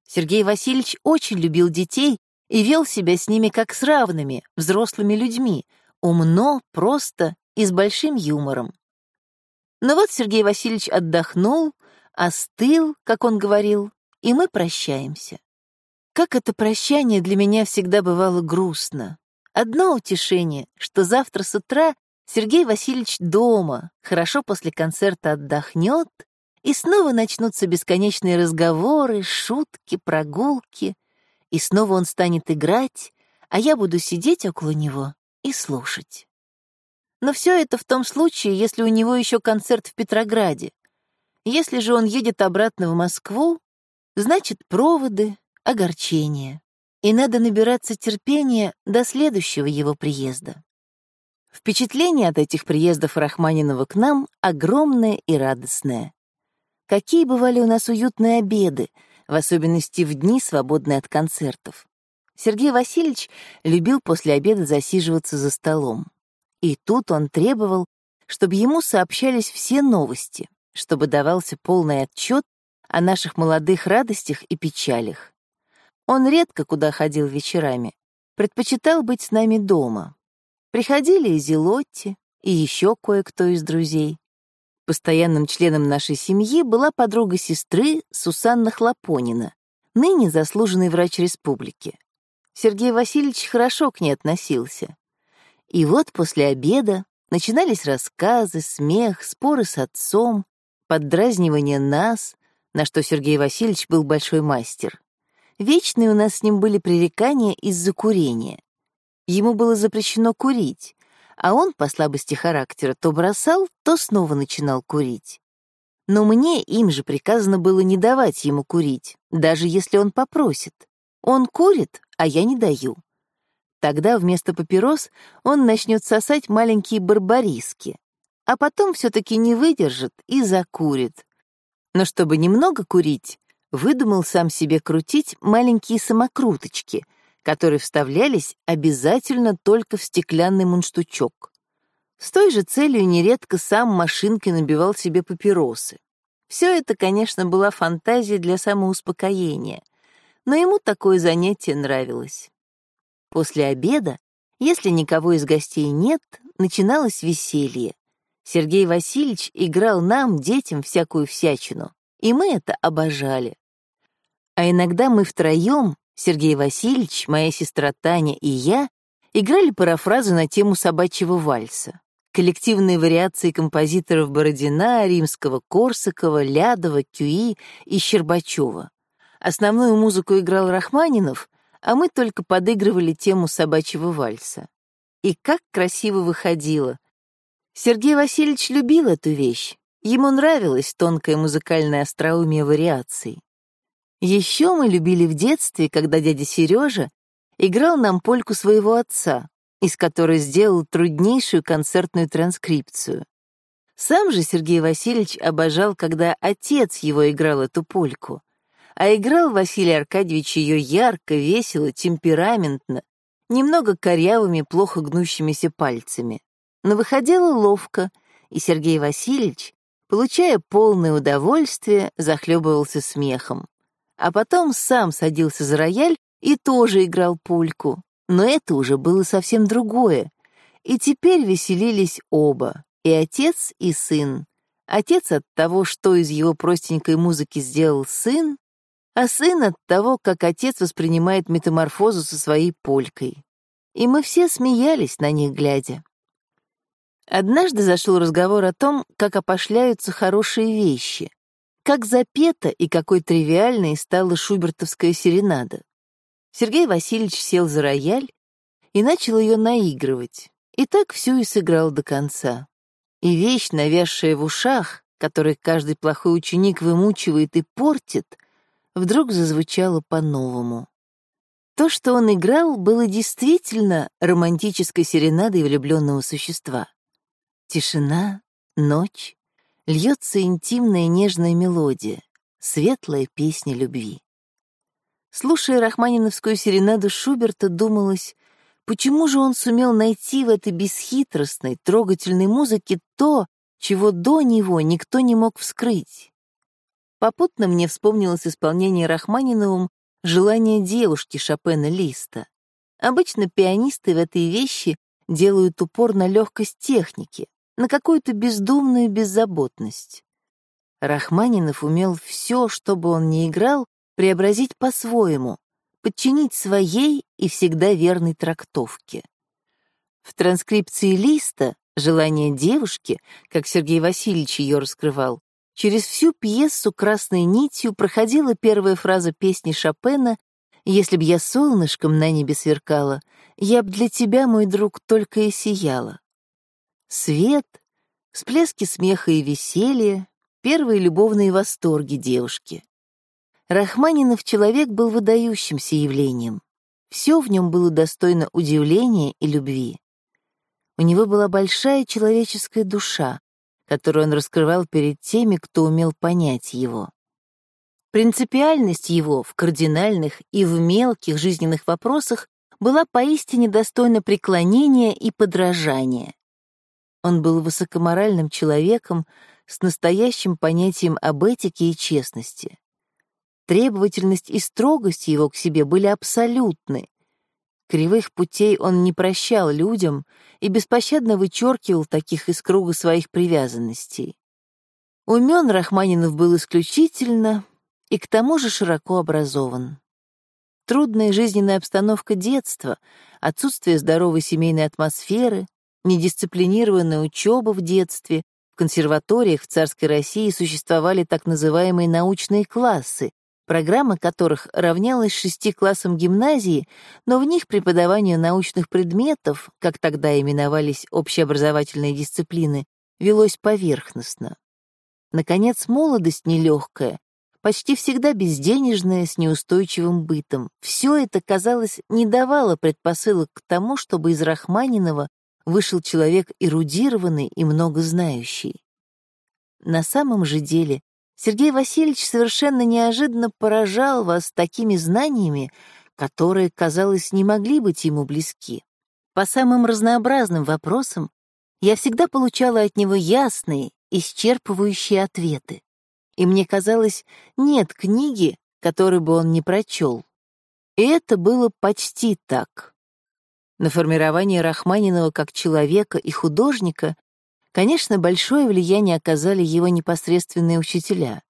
Сергей Васильевич очень любил детей и вел себя с ними как с равными, взрослыми людьми, умно, просто и с большим юмором. Но вот Сергей Васильевич отдохнул, остыл, как он говорил, и мы прощаемся. Как это прощание для меня всегда бывало грустно. Одно утешение, что завтра с утра Сергей Васильевич дома, хорошо после концерта отдохнет и снова начнутся бесконечные разговоры, шутки, прогулки, и снова он станет играть, а я буду сидеть около него и слушать. Но все это в том случае, если у него еще концерт в Петрограде. Если же он едет обратно в Москву, значит проводы, огорчение. И надо набираться терпения до следующего его приезда. Впечатление от этих приездов Рахманинова к нам огромное и радостное. Какие бывали у нас уютные обеды, в особенности в дни, свободные от концертов. Сергей Васильевич любил после обеда засиживаться за столом. И тут он требовал, чтобы ему сообщались все новости, чтобы давался полный отчет о наших молодых радостях и печалях. Он редко куда ходил вечерами, предпочитал быть с нами дома. Приходили и Зелотти, и еще кое-кто из друзей. Постоянным членом нашей семьи была подруга сестры Сусанна Хлопонина, ныне заслуженный врач республики. Сергей Васильевич хорошо к ней относился. И вот после обеда начинались рассказы, смех, споры с отцом, поддразнивание нас, на что Сергей Васильевич был большой мастер. Вечные у нас с ним были пререкания из-за курения. Ему было запрещено курить, а он, по слабости характера, то бросал, то снова начинал курить. Но мне им же приказано было не давать ему курить, даже если он попросит. Он курит, а я не даю. Тогда вместо папирос он начнет сосать маленькие барбариски, а потом все-таки не выдержит и закурит. Но чтобы немного курить, выдумал сам себе крутить маленькие самокруточки — которые вставлялись обязательно только в стеклянный мундштучок. С той же целью нередко сам машинкой набивал себе папиросы. Все это, конечно, была фантазия для самоуспокоения, но ему такое занятие нравилось. После обеда, если никого из гостей нет, начиналось веселье. Сергей Васильевич играл нам, детям, всякую всячину, и мы это обожали. А иногда мы втроем, Сергей Васильевич, моя сестра Таня и я играли парафразы на тему собачьего вальса. Коллективные вариации композиторов Бородина, Римского, Корсакова, Лядова, Кюи и Щербачева. Основную музыку играл Рахманинов, а мы только подыгрывали тему собачьего вальса. И как красиво выходило. Сергей Васильевич любил эту вещь. Ему нравилась тонкая музыкальная остроумие вариаций. Еще мы любили в детстве, когда дядя Сережа играл нам польку своего отца, из которой сделал труднейшую концертную транскрипцию. Сам же Сергей Васильевич обожал, когда отец его играл эту польку. А играл Василий Аркадьевич ее ярко, весело, темпераментно, немного корявыми, плохо гнущимися пальцами. Но выходило ловко, и Сергей Васильевич, получая полное удовольствие, захлебывался смехом. А потом сам садился за рояль и тоже играл пульку. Но это уже было совсем другое. И теперь веселились оба, и отец, и сын. Отец от того, что из его простенькой музыки сделал сын, а сын от того, как отец воспринимает метаморфозу со своей полькой. И мы все смеялись на них, глядя. Однажды зашел разговор о том, как опошляются хорошие вещи, как запета и какой тривиальной стала шубертовская серенада. Сергей Васильевич сел за рояль и начал ее наигрывать, и так всю и сыграл до конца. И вещь, навязшая в ушах, которой каждый плохой ученик вымучивает и портит, вдруг зазвучала по-новому. То, что он играл, было действительно романтической серенадой влюбленного существа. Тишина, ночь, льется интимная нежная мелодия, светлая песня любви. Слушая рахманиновскую серенаду Шуберта, думалось, почему же он сумел найти в этой бесхитростной, трогательной музыке то, чего до него никто не мог вскрыть. Попутно мне вспомнилось исполнение Рахманиновым желание девушки Шопена Листа. Обычно пианисты в этой вещи делают упор на легкость техники, на какую-то бездумную беззаботность. Рахманинов умел все, что бы он ни играл, преобразить по-своему, подчинить своей и всегда верной трактовке. В транскрипции листа «Желание девушки», как Сергей Васильевич ее раскрывал, через всю пьесу красной нитью проходила первая фраза песни Шопена «Если б я солнышком на небе сверкала, я б для тебя, мой друг, только и сияла». Свет, всплески смеха и веселья, первые любовные восторги девушки. Рахманинов человек был выдающимся явлением. Все в нем было достойно удивления и любви. У него была большая человеческая душа, которую он раскрывал перед теми, кто умел понять его. Принципиальность его в кардинальных и в мелких жизненных вопросах была поистине достойна преклонения и подражания. Он был высокоморальным человеком с настоящим понятием об этике и честности. Требовательность и строгость его к себе были абсолютны. Кривых путей он не прощал людям и беспощадно вычеркивал таких из круга своих привязанностей. Умен Рахманинов был исключительно и к тому же широко образован. Трудная жизненная обстановка детства, отсутствие здоровой семейной атмосферы, недисциплинированная учеба в детстве, в консерваториях в царской России существовали так называемые научные классы, программа которых равнялась шести классам гимназии, но в них преподавание научных предметов, как тогда именовались общеобразовательные дисциплины, велось поверхностно. Наконец, молодость нелегкая, почти всегда безденежная, с неустойчивым бытом. Все это, казалось, не давало предпосылок к тому, чтобы из Рахманинова вышел человек эрудированный и многознающий. На самом же деле Сергей Васильевич совершенно неожиданно поражал вас такими знаниями, которые, казалось, не могли быть ему близки. По самым разнообразным вопросам я всегда получала от него ясные, исчерпывающие ответы. И мне казалось, нет книги, которую бы он не прочел. И это было почти так. На формирование Рахманинова как человека и художника, конечно, большое влияние оказали его непосредственные учителя.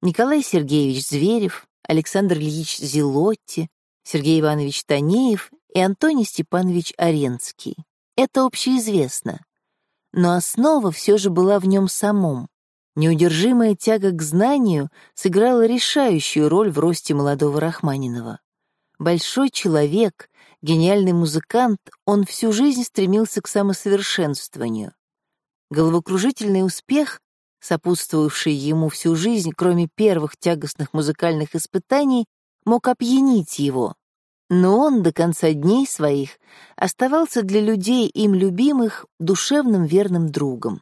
Николай Сергеевич Зверев, Александр Ильич Зелотти, Сергей Иванович Танеев и Антоний Степанович Аренский. Это общеизвестно. Но основа все же была в нем самом. Неудержимая тяга к знанию сыграла решающую роль в росте молодого Рахманинова. Большой человек, гениальный музыкант, он всю жизнь стремился к самосовершенствованию. Головокружительный успех, сопутствовавший ему всю жизнь, кроме первых тягостных музыкальных испытаний, мог опьянить его. Но он до конца дней своих оставался для людей, им любимых, душевным верным другом.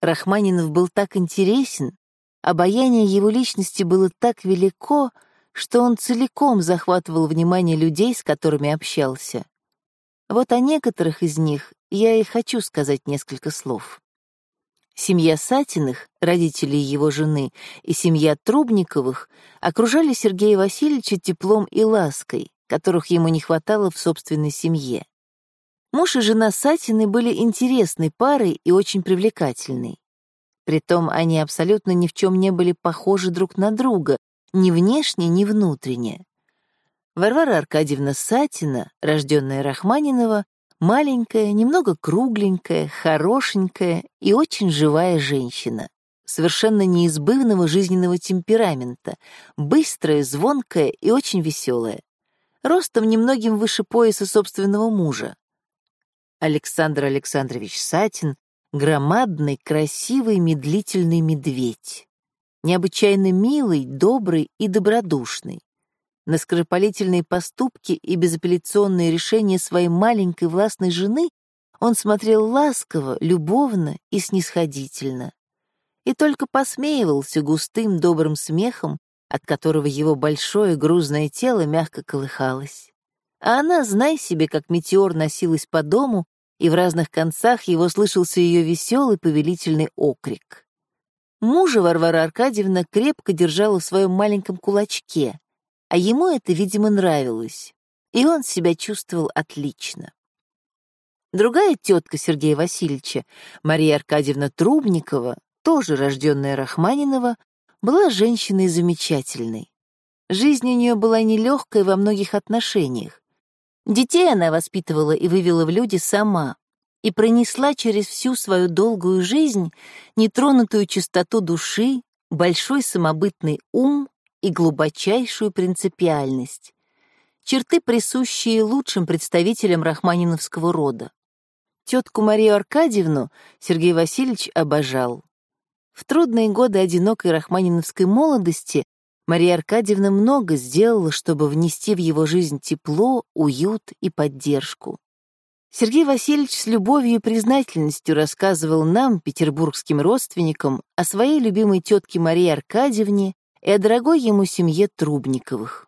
Рахманинов был так интересен, обаяние его личности было так велико, что он целиком захватывал внимание людей, с которыми общался. Вот о некоторых из них я и хочу сказать несколько слов. Семья Сатиных, родители его жены, и семья Трубниковых окружали Сергея Васильевича теплом и лаской, которых ему не хватало в собственной семье. Муж и жена Сатины были интересной парой и очень привлекательной. Притом они абсолютно ни в чем не были похожи друг на друга, ни внешне, ни внутренне. Варвара Аркадьевна Сатина, рожденная Рахманинова, маленькая, немного кругленькая, хорошенькая и очень живая женщина, совершенно неизбывного жизненного темперамента, быстрая, звонкая и очень веселая, ростом немногим выше пояса собственного мужа. Александр Александрович Сатин — громадный, красивый, медлительный медведь, необычайно милый, добрый и добродушный на скоропалительные поступки и безапелляционные решения своей маленькой властной жены он смотрел ласково, любовно и снисходительно. И только посмеивался густым добрым смехом, от которого его большое грузное тело мягко колыхалось. А она, знай себе, как метеор носилась по дому, и в разных концах его слышался ее веселый повелительный окрик. Мужа Варвара Аркадьевна крепко держала в своем маленьком кулачке, а ему это, видимо, нравилось, и он себя чувствовал отлично. Другая тетка Сергея Васильевича, Мария Аркадьевна Трубникова, тоже рожденная Рахманинова, была женщиной замечательной. Жизнь у нее была нелегкой во многих отношениях. Детей она воспитывала и вывела в люди сама, и пронесла через всю свою долгую жизнь нетронутую чистоту души, большой самобытный ум и глубочайшую принципиальность, черты, присущие лучшим представителям рахманиновского рода. Тетку Марию Аркадьевну Сергей Васильевич обожал. В трудные годы одинокой рахманиновской молодости Мария Аркадьевна много сделала, чтобы внести в его жизнь тепло, уют и поддержку. Сергей Васильевич с любовью и признательностью рассказывал нам, петербургским родственникам, о своей любимой тетке Марии Аркадьевне и о дорогой ему семье Трубниковых.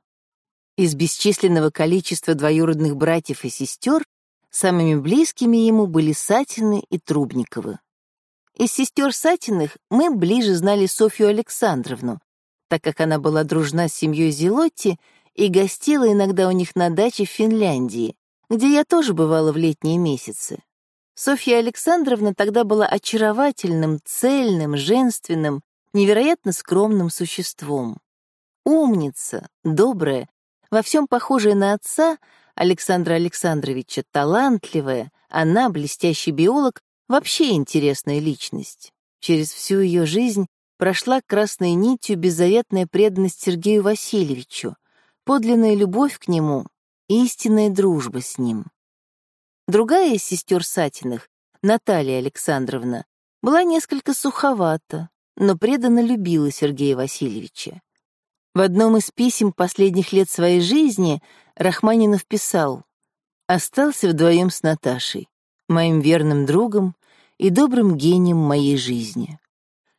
Из бесчисленного количества двоюродных братьев и сестер самыми близкими ему были Сатины и Трубниковы. Из сестер Сатиных мы ближе знали Софью Александровну, так как она была дружна с семьей Зелотти и гостила иногда у них на даче в Финляндии, где я тоже бывала в летние месяцы. Софья Александровна тогда была очаровательным, цельным, женственным, невероятно скромным существом. Умница, добрая, во всем похожая на отца, Александра Александровича, талантливая, она, блестящий биолог, вообще интересная личность. Через всю ее жизнь прошла красной нитью беззаветная преданность Сергею Васильевичу, подлинная любовь к нему, истинная дружба с ним. Другая из сестер Сатиных, Наталья Александровна, была несколько суховата, но преданно любила Сергея Васильевича. В одном из писем последних лет своей жизни Рахманинов писал «Остался вдвоем с Наташей, моим верным другом и добрым гением моей жизни».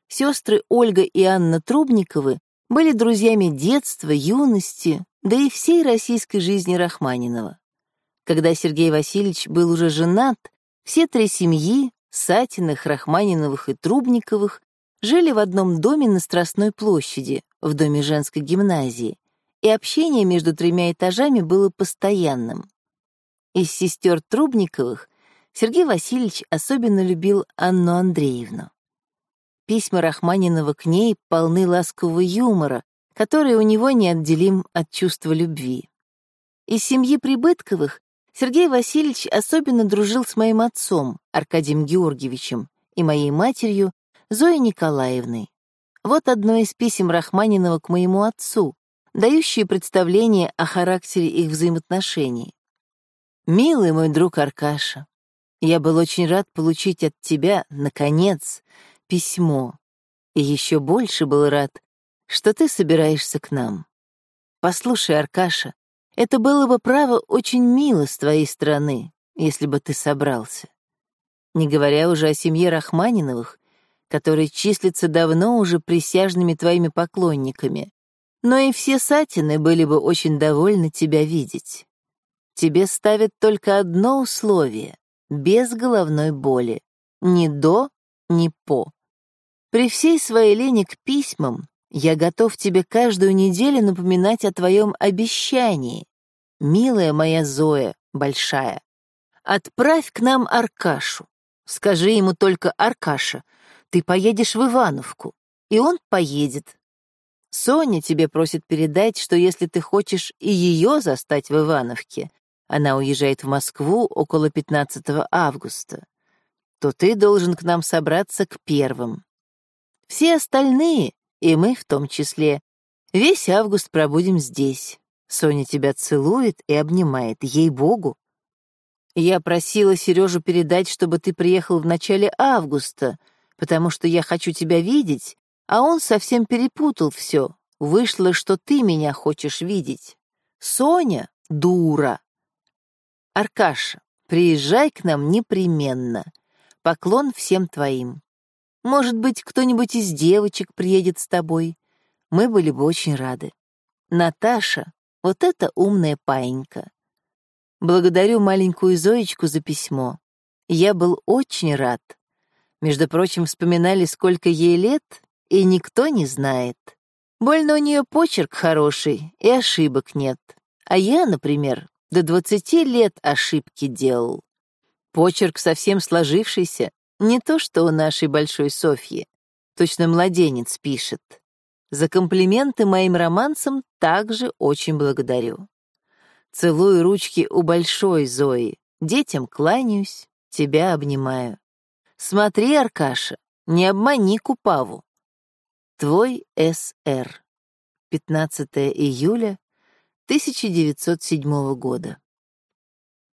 Сестры Ольга и Анна Трубниковы были друзьями детства, юности, да и всей российской жизни Рахманинова. Когда Сергей Васильевич был уже женат, все три семьи — Сатиных, Рахманиновых и Трубниковых жили в одном доме на Страстной площади, в доме женской гимназии, и общение между тремя этажами было постоянным. Из сестер Трубниковых Сергей Васильевич особенно любил Анну Андреевну. Письма Рахманинова к ней полны ласкового юмора, который у него неотделим от чувства любви. Из семьи Прибытковых Сергей Васильевич особенно дружил с моим отцом, Аркадием Георгиевичем, и моей матерью, Зоей Николаевной. Вот одно из писем Рахманинова к моему отцу, дающее представление о характере их взаимоотношений. «Милый мой друг Аркаша, я был очень рад получить от тебя, наконец, письмо, и еще больше был рад, что ты собираешься к нам. Послушай, Аркаша, Это было бы, право, очень мило с твоей стороны, если бы ты собрался. Не говоря уже о семье Рахманиновых, которые числятся давно уже присяжными твоими поклонниками, но и все Сатины были бы очень довольны тебя видеть. Тебе ставят только одно условие — без головной боли. Ни до, ни по. При всей своей лени к письмам я готов тебе каждую неделю напоминать о твоем обещании. Милая моя Зоя, большая, отправь к нам Аркашу. Скажи ему только, Аркаша, ты поедешь в Ивановку, и он поедет. Соня тебе просит передать, что если ты хочешь и ее застать в Ивановке, она уезжает в Москву около 15 августа, то ты должен к нам собраться к первым. Все остальные, и мы в том числе, весь август пробудем здесь. Соня тебя целует и обнимает, ей-богу. Я просила Сережу передать, чтобы ты приехал в начале августа, потому что я хочу тебя видеть, а он совсем перепутал все. Вышло, что ты меня хочешь видеть. Соня — дура. Аркаша, приезжай к нам непременно. Поклон всем твоим. Может быть, кто-нибудь из девочек приедет с тобой. Мы были бы очень рады. Наташа, вот это умная паинька. Благодарю маленькую Зоечку за письмо. Я был очень рад. Между прочим, вспоминали, сколько ей лет, и никто не знает. Больно у нее почерк хороший, и ошибок нет. А я, например, до двадцати лет ошибки делал. Почерк совсем сложившийся, не то что у нашей большой Софьи. Точно младенец пишет. За комплименты моим романсам также очень благодарю. Целую ручки у большой Зои, детям кланяюсь, тебя обнимаю. Смотри, Аркаша, не обмани Купаву. Твой С.Р. 15 июля 1907 года.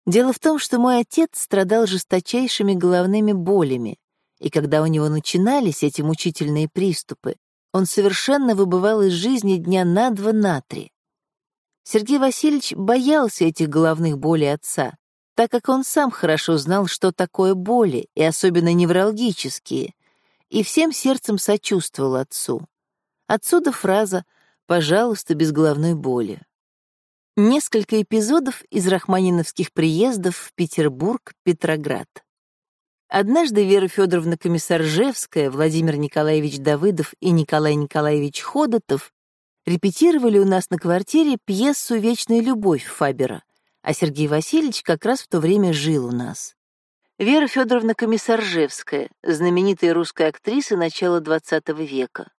Дело в том, что мой отец страдал жесточайшими головными болями, и когда у него начинались эти мучительные приступы, он совершенно выбывал из жизни дня на два, на три. Сергей Васильевич боялся этих головных болей отца, так как он сам хорошо знал, что такое боли, и особенно невралгические, и всем сердцем сочувствовал отцу. Отсюда фраза «пожалуйста, без головной боли». Несколько эпизодов из рахманиновских приездов в Петербург, Петроград. Однажды Вера Федоровна Комиссаржевская, Владимир Николаевич Давыдов и Николай Николаевич Ходотов репетировали у нас на квартире пьесу «Вечная любовь» Фабера, а Сергей Васильевич как раз в то время жил у нас. Вера Федоровна Комиссаржевская, знаменитая русская актриса начала XX века.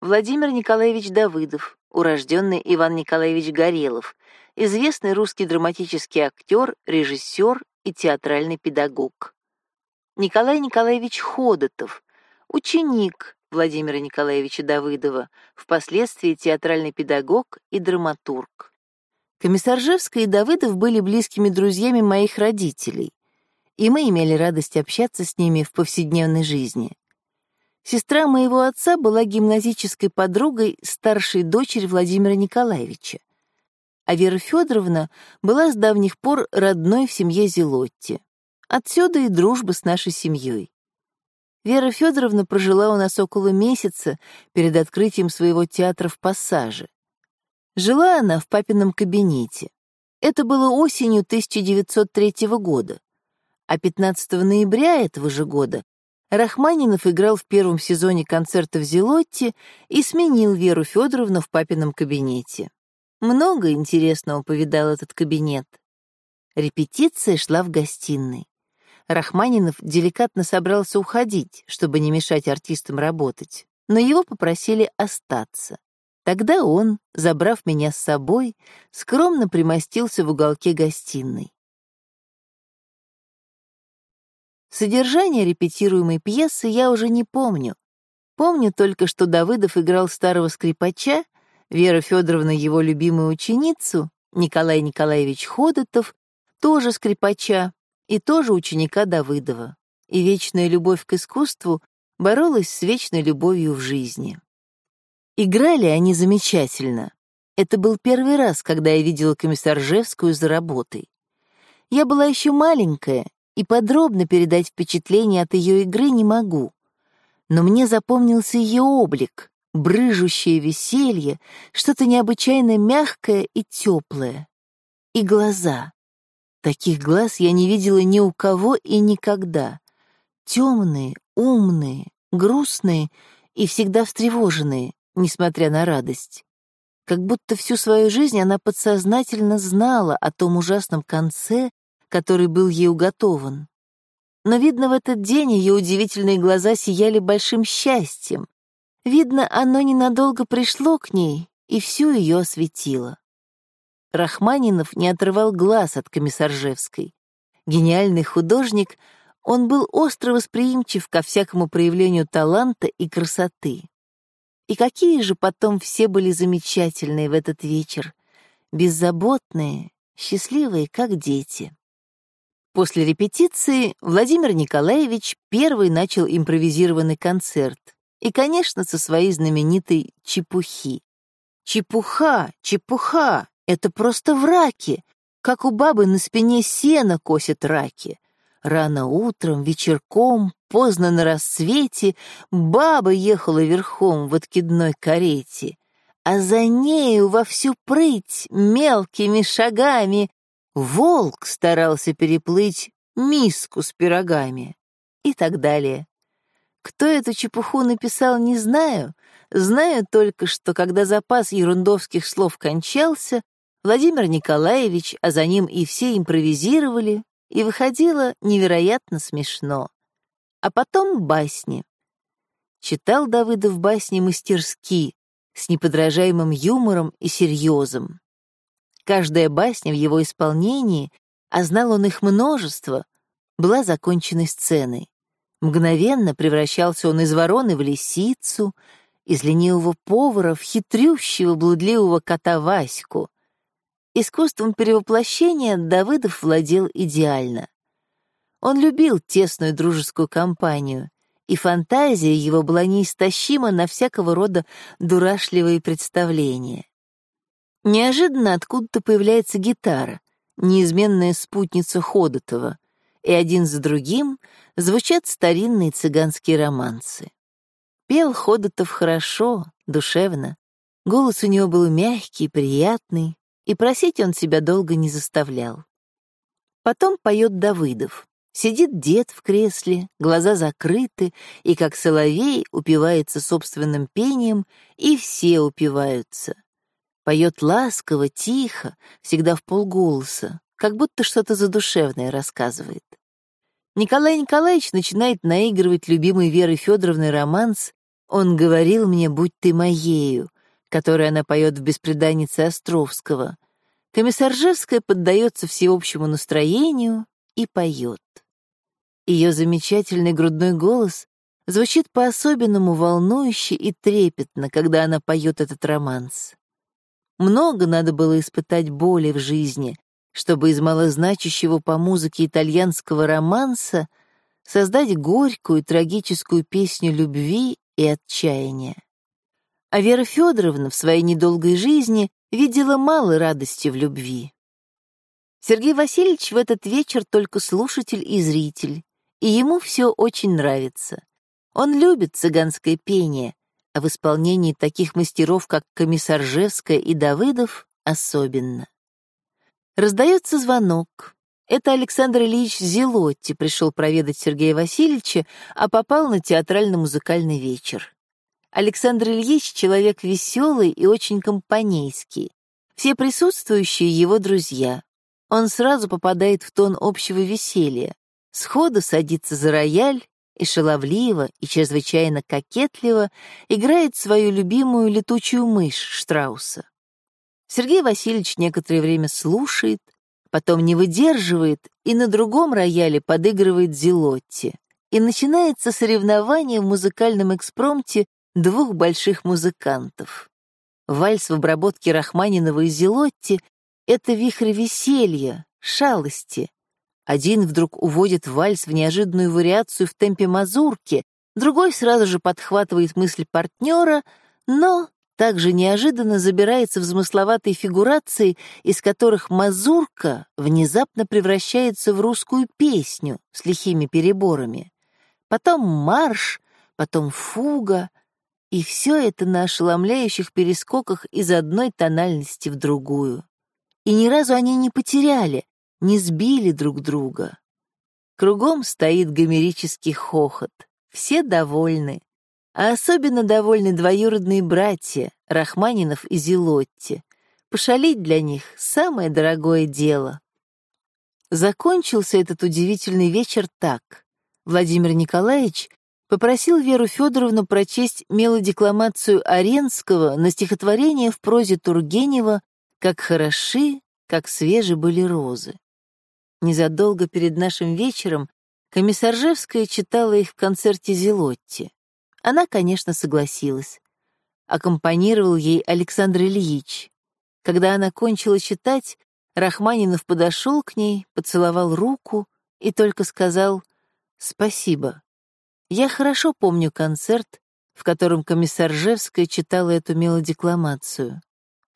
Владимир Николаевич Давыдов, урожденный Иван Николаевич Горелов, известный русский драматический актер, режиссер и театральный педагог. Николай Николаевич Ходотов, ученик Владимира Николаевича Давыдова, впоследствии театральный педагог и драматург. Комиссаржевская и Давыдов были близкими друзьями моих родителей и мы имели радость общаться с ними в повседневной жизни. Сестра моего отца была гимназической подругой старшей дочери Владимира Николаевича, а Вера Федоровна была с давних пор родной в семье Зелотти. Отсюда и дружба с нашей семьей. Вера Федоровна прожила у нас около месяца перед открытием своего театра в Пассаже. Жила она в папином кабинете. Это было осенью 1903 года а 15 ноября этого же года Рахманинов играл в первом сезоне концерта в Зелотте и сменил Веру Федоровну в папином кабинете. Много интересного повидал этот кабинет. Репетиция шла в гостиной. Рахманинов деликатно собрался уходить, чтобы не мешать артистам работать, но его попросили остаться. Тогда он, забрав меня с собой, скромно примостился в уголке гостиной. Содержание репетируемой пьесы я уже не помню. Помню только, что Давыдов играл старого скрипача, Вера Федоровна его любимую ученицу, Николай Николаевич Ходотов, тоже скрипача и тоже ученика Давыдова. И вечная любовь к искусству боролась с вечной любовью в жизни. Играли они замечательно. Это был первый раз, когда я видела комиссаржевскую за работой. Я была еще маленькая, и подробно передать впечатление от ее игры не могу. Но мне запомнился ее облик, брыжущее веселье, что-то необычайно мягкое и теплое. И глаза. Таких глаз я не видела ни у кого и никогда. Темные, умные, грустные и всегда встревоженные, несмотря на радость. Как будто всю свою жизнь она подсознательно знала о том ужасном конце, который был ей уготован. Но, видно, в этот день ее удивительные глаза сияли большим счастьем. Видно, оно ненадолго пришло к ней и всю ее осветило. Рахманинов не отрывал глаз от комиссаржевской. Гениальный художник, он был остро восприимчив ко всякому проявлению таланта и красоты. И какие же потом все были замечательные в этот вечер, беззаботные, счастливые, как дети. После репетиции Владимир Николаевич первый начал импровизированный концерт. И, конечно, со своей знаменитой «чепухи». «Чепуха, чепуха, это просто враки, как у бабы на спине сена косят раки. Рано утром, вечерком, поздно на рассвете баба ехала верхом в откидной карете, а за нею во всю прыть мелкими шагами волк старался переплыть миску с пирогами и так далее. Кто эту чепуху написал, не знаю. Знаю только, что когда запас ерундовских слов кончался, Владимир Николаевич, а за ним и все импровизировали, и выходило невероятно смешно. А потом басни. Читал Давыдов басни мастерски, с неподражаемым юмором и серьезом. Каждая басня в его исполнении, а знал он их множество, была законченной сценой. Мгновенно превращался он из вороны в лисицу, из ленивого повара в хитрющего блудливого кота Ваську. Искусством перевоплощения Давыдов владел идеально. Он любил тесную дружескую компанию, и фантазия его была неистощима на всякого рода дурашливые представления. Неожиданно откуда-то появляется гитара, неизменная спутница Ходотова, и один за другим звучат старинные цыганские романсы. Пел Ходотов хорошо, душевно. Голос у него был мягкий, приятный, и просить он себя долго не заставлял. Потом поет Давыдов. Сидит дед в кресле, глаза закрыты, и, как соловей, упивается собственным пением, и все упиваются. Поет ласково, тихо, всегда в полголоса, как будто что-то задушевное рассказывает. Николай Николаевич начинает наигрывать любимый Веры Федоровны романс «Он говорил мне, будь ты моею», который она поет в «Беспреданнице Островского». Комиссаржевская поддается всеобщему настроению и поет. Ее замечательный грудной голос звучит по-особенному волнующе и трепетно, когда она поет этот романс. Много надо было испытать боли в жизни, чтобы из малозначащего по музыке итальянского романса создать горькую трагическую песню любви и отчаяния. А Вера Федоровна в своей недолгой жизни видела мало радости в любви. Сергей Васильевич в этот вечер только слушатель и зритель, и ему все очень нравится. Он любит цыганское пение, а в исполнении таких мастеров, как Комиссаржевская и Давыдов, особенно. Раздается звонок. Это Александр Ильич Зелотти пришел проведать Сергея Васильевича, а попал на театрально-музыкальный вечер. Александр Ильич — человек веселый и очень компанейский. Все присутствующие — его друзья. Он сразу попадает в тон общего веселья. Сходу садится за рояль и шаловливо, и чрезвычайно кокетливо играет свою любимую летучую мышь Штрауса. Сергей Васильевич некоторое время слушает, потом не выдерживает и на другом рояле подыгрывает Зелотти. И начинается соревнование в музыкальном экспромте двух больших музыкантов. Вальс в обработке Рахманинова и Зелотти — это вихрь веселья, шалости, один вдруг уводит вальс в неожиданную вариацию в темпе мазурки, другой сразу же подхватывает мысль партнера, но также неожиданно забирается в замысловатые фигурации, из которых мазурка внезапно превращается в русскую песню с лихими переборами. Потом марш, потом фуга, и все это на ошеломляющих перескоках из одной тональности в другую. И ни разу они не потеряли, не сбили друг друга. Кругом стоит гомерический хохот. Все довольны. А особенно довольны двоюродные братья Рахманинов и Зелотти. Пошалить для них — самое дорогое дело. Закончился этот удивительный вечер так. Владимир Николаевич попросил Веру Федоровну прочесть мелодекламацию Аренского на стихотворение в прозе Тургенева «Как хороши, как свежи были розы». Незадолго перед нашим вечером комиссаржевская читала их в концерте Зелотти. Она, конечно, согласилась. Аккомпанировал ей Александр Ильич. Когда она кончила читать, Рахманинов подошел к ней, поцеловал руку и только сказал «Спасибо». Я хорошо помню концерт, в котором комиссар Жевская читала эту мелодекламацию.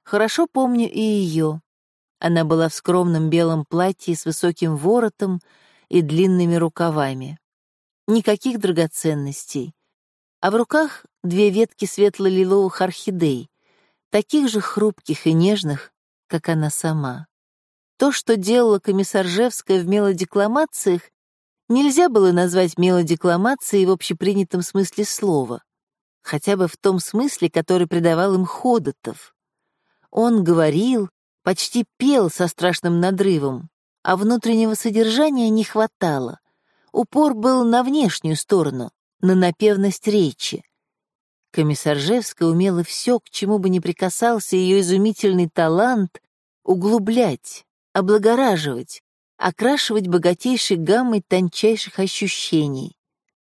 Хорошо помню и ее. Она была в скромном белом платье с высоким воротом и длинными рукавами. Никаких драгоценностей а в руках две ветки светло-лиловых орхидей, таких же хрупких и нежных, как она сама. То, что делала комиссаржевская в мелодекламациях, нельзя было назвать мелодекламацией в общепринятом смысле слова, хотя бы в том смысле, который придавал им Ходотов. Он говорил, почти пел со страшным надрывом, а внутреннего содержания не хватало. Упор был на внешнюю сторону, на напевность речи. Комиссаржевская умела все, к чему бы ни прикасался ее изумительный талант, углублять, облагораживать, окрашивать богатейшей гаммой тончайших ощущений.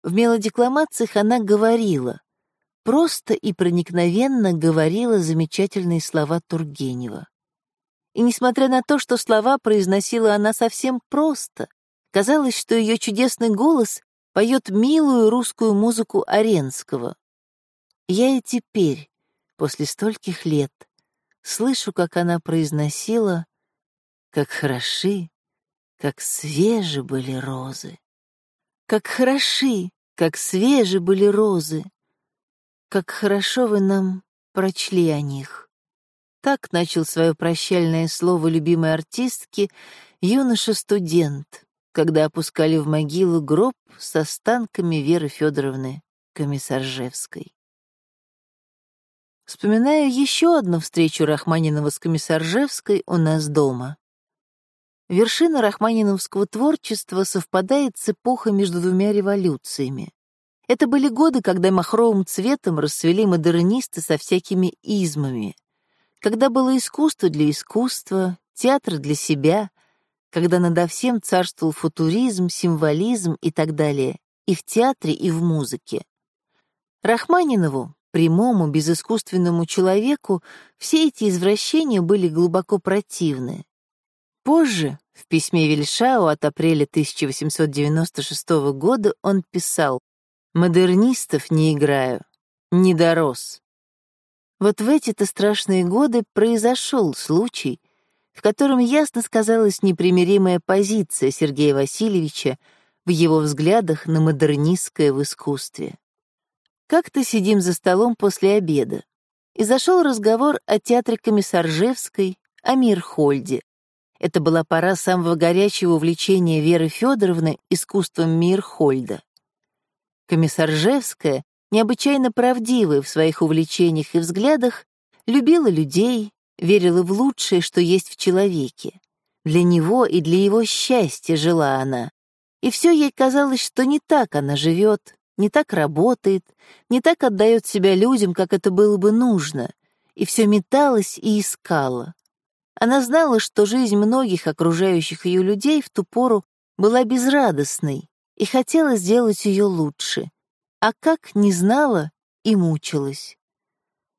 В мелодекламациях она говорила, просто и проникновенно говорила замечательные слова Тургенева. И несмотря на то, что слова произносила она совсем просто, казалось, что ее чудесный голос поет милую русскую музыку Аренского. Я и теперь, после стольких лет, слышу, как она произносила, как хороши, как свежи были розы. Как хороши, как свежи были розы. Как хорошо вы нам прочли о них. Так начал свое прощальное слово любимой артистки юноша-студент, когда опускали в могилу гроб с останками Веры Федоровны Комиссаржевской. Вспоминаю еще одну встречу Рахманинова с Комиссаржевской у нас дома. Вершина рахманиновского творчества совпадает с эпохой между двумя революциями. Это были годы, когда махровым цветом расцвели модернисты со всякими измами, когда было искусство для искусства, театр для себя, когда надо всем царствовал футуризм, символизм и так далее, и в театре, и в музыке. Рахманинову, прямому, безыскусственному человеку, все эти извращения были глубоко противны. Позже, в письме Вильшау от апреля 1896 года, он писал «Модернистов не играю, не дорос». Вот в эти-то страшные годы произошел случай, в котором ясно сказалась непримиримая позиция Сергея Васильевича в его взглядах на модернистское в искусстве. Как-то сидим за столом после обеда, и зашел разговор о театре Комиссаржевской, о Мирхольде. Это была пора самого горячего увлечения Веры Федоровны искусством Мирхольда. Комиссаржевская, необычайно правдивая в своих увлечениях и взглядах, любила людей, верила в лучшее, что есть в человеке. Для него и для его счастья жила она. И все ей казалось, что не так она живет, не так работает, не так отдает себя людям, как это было бы нужно, и все металась и искала. Она знала, что жизнь многих окружающих ее людей в ту пору была безрадостной и хотела сделать ее лучше, а как не знала и мучилась.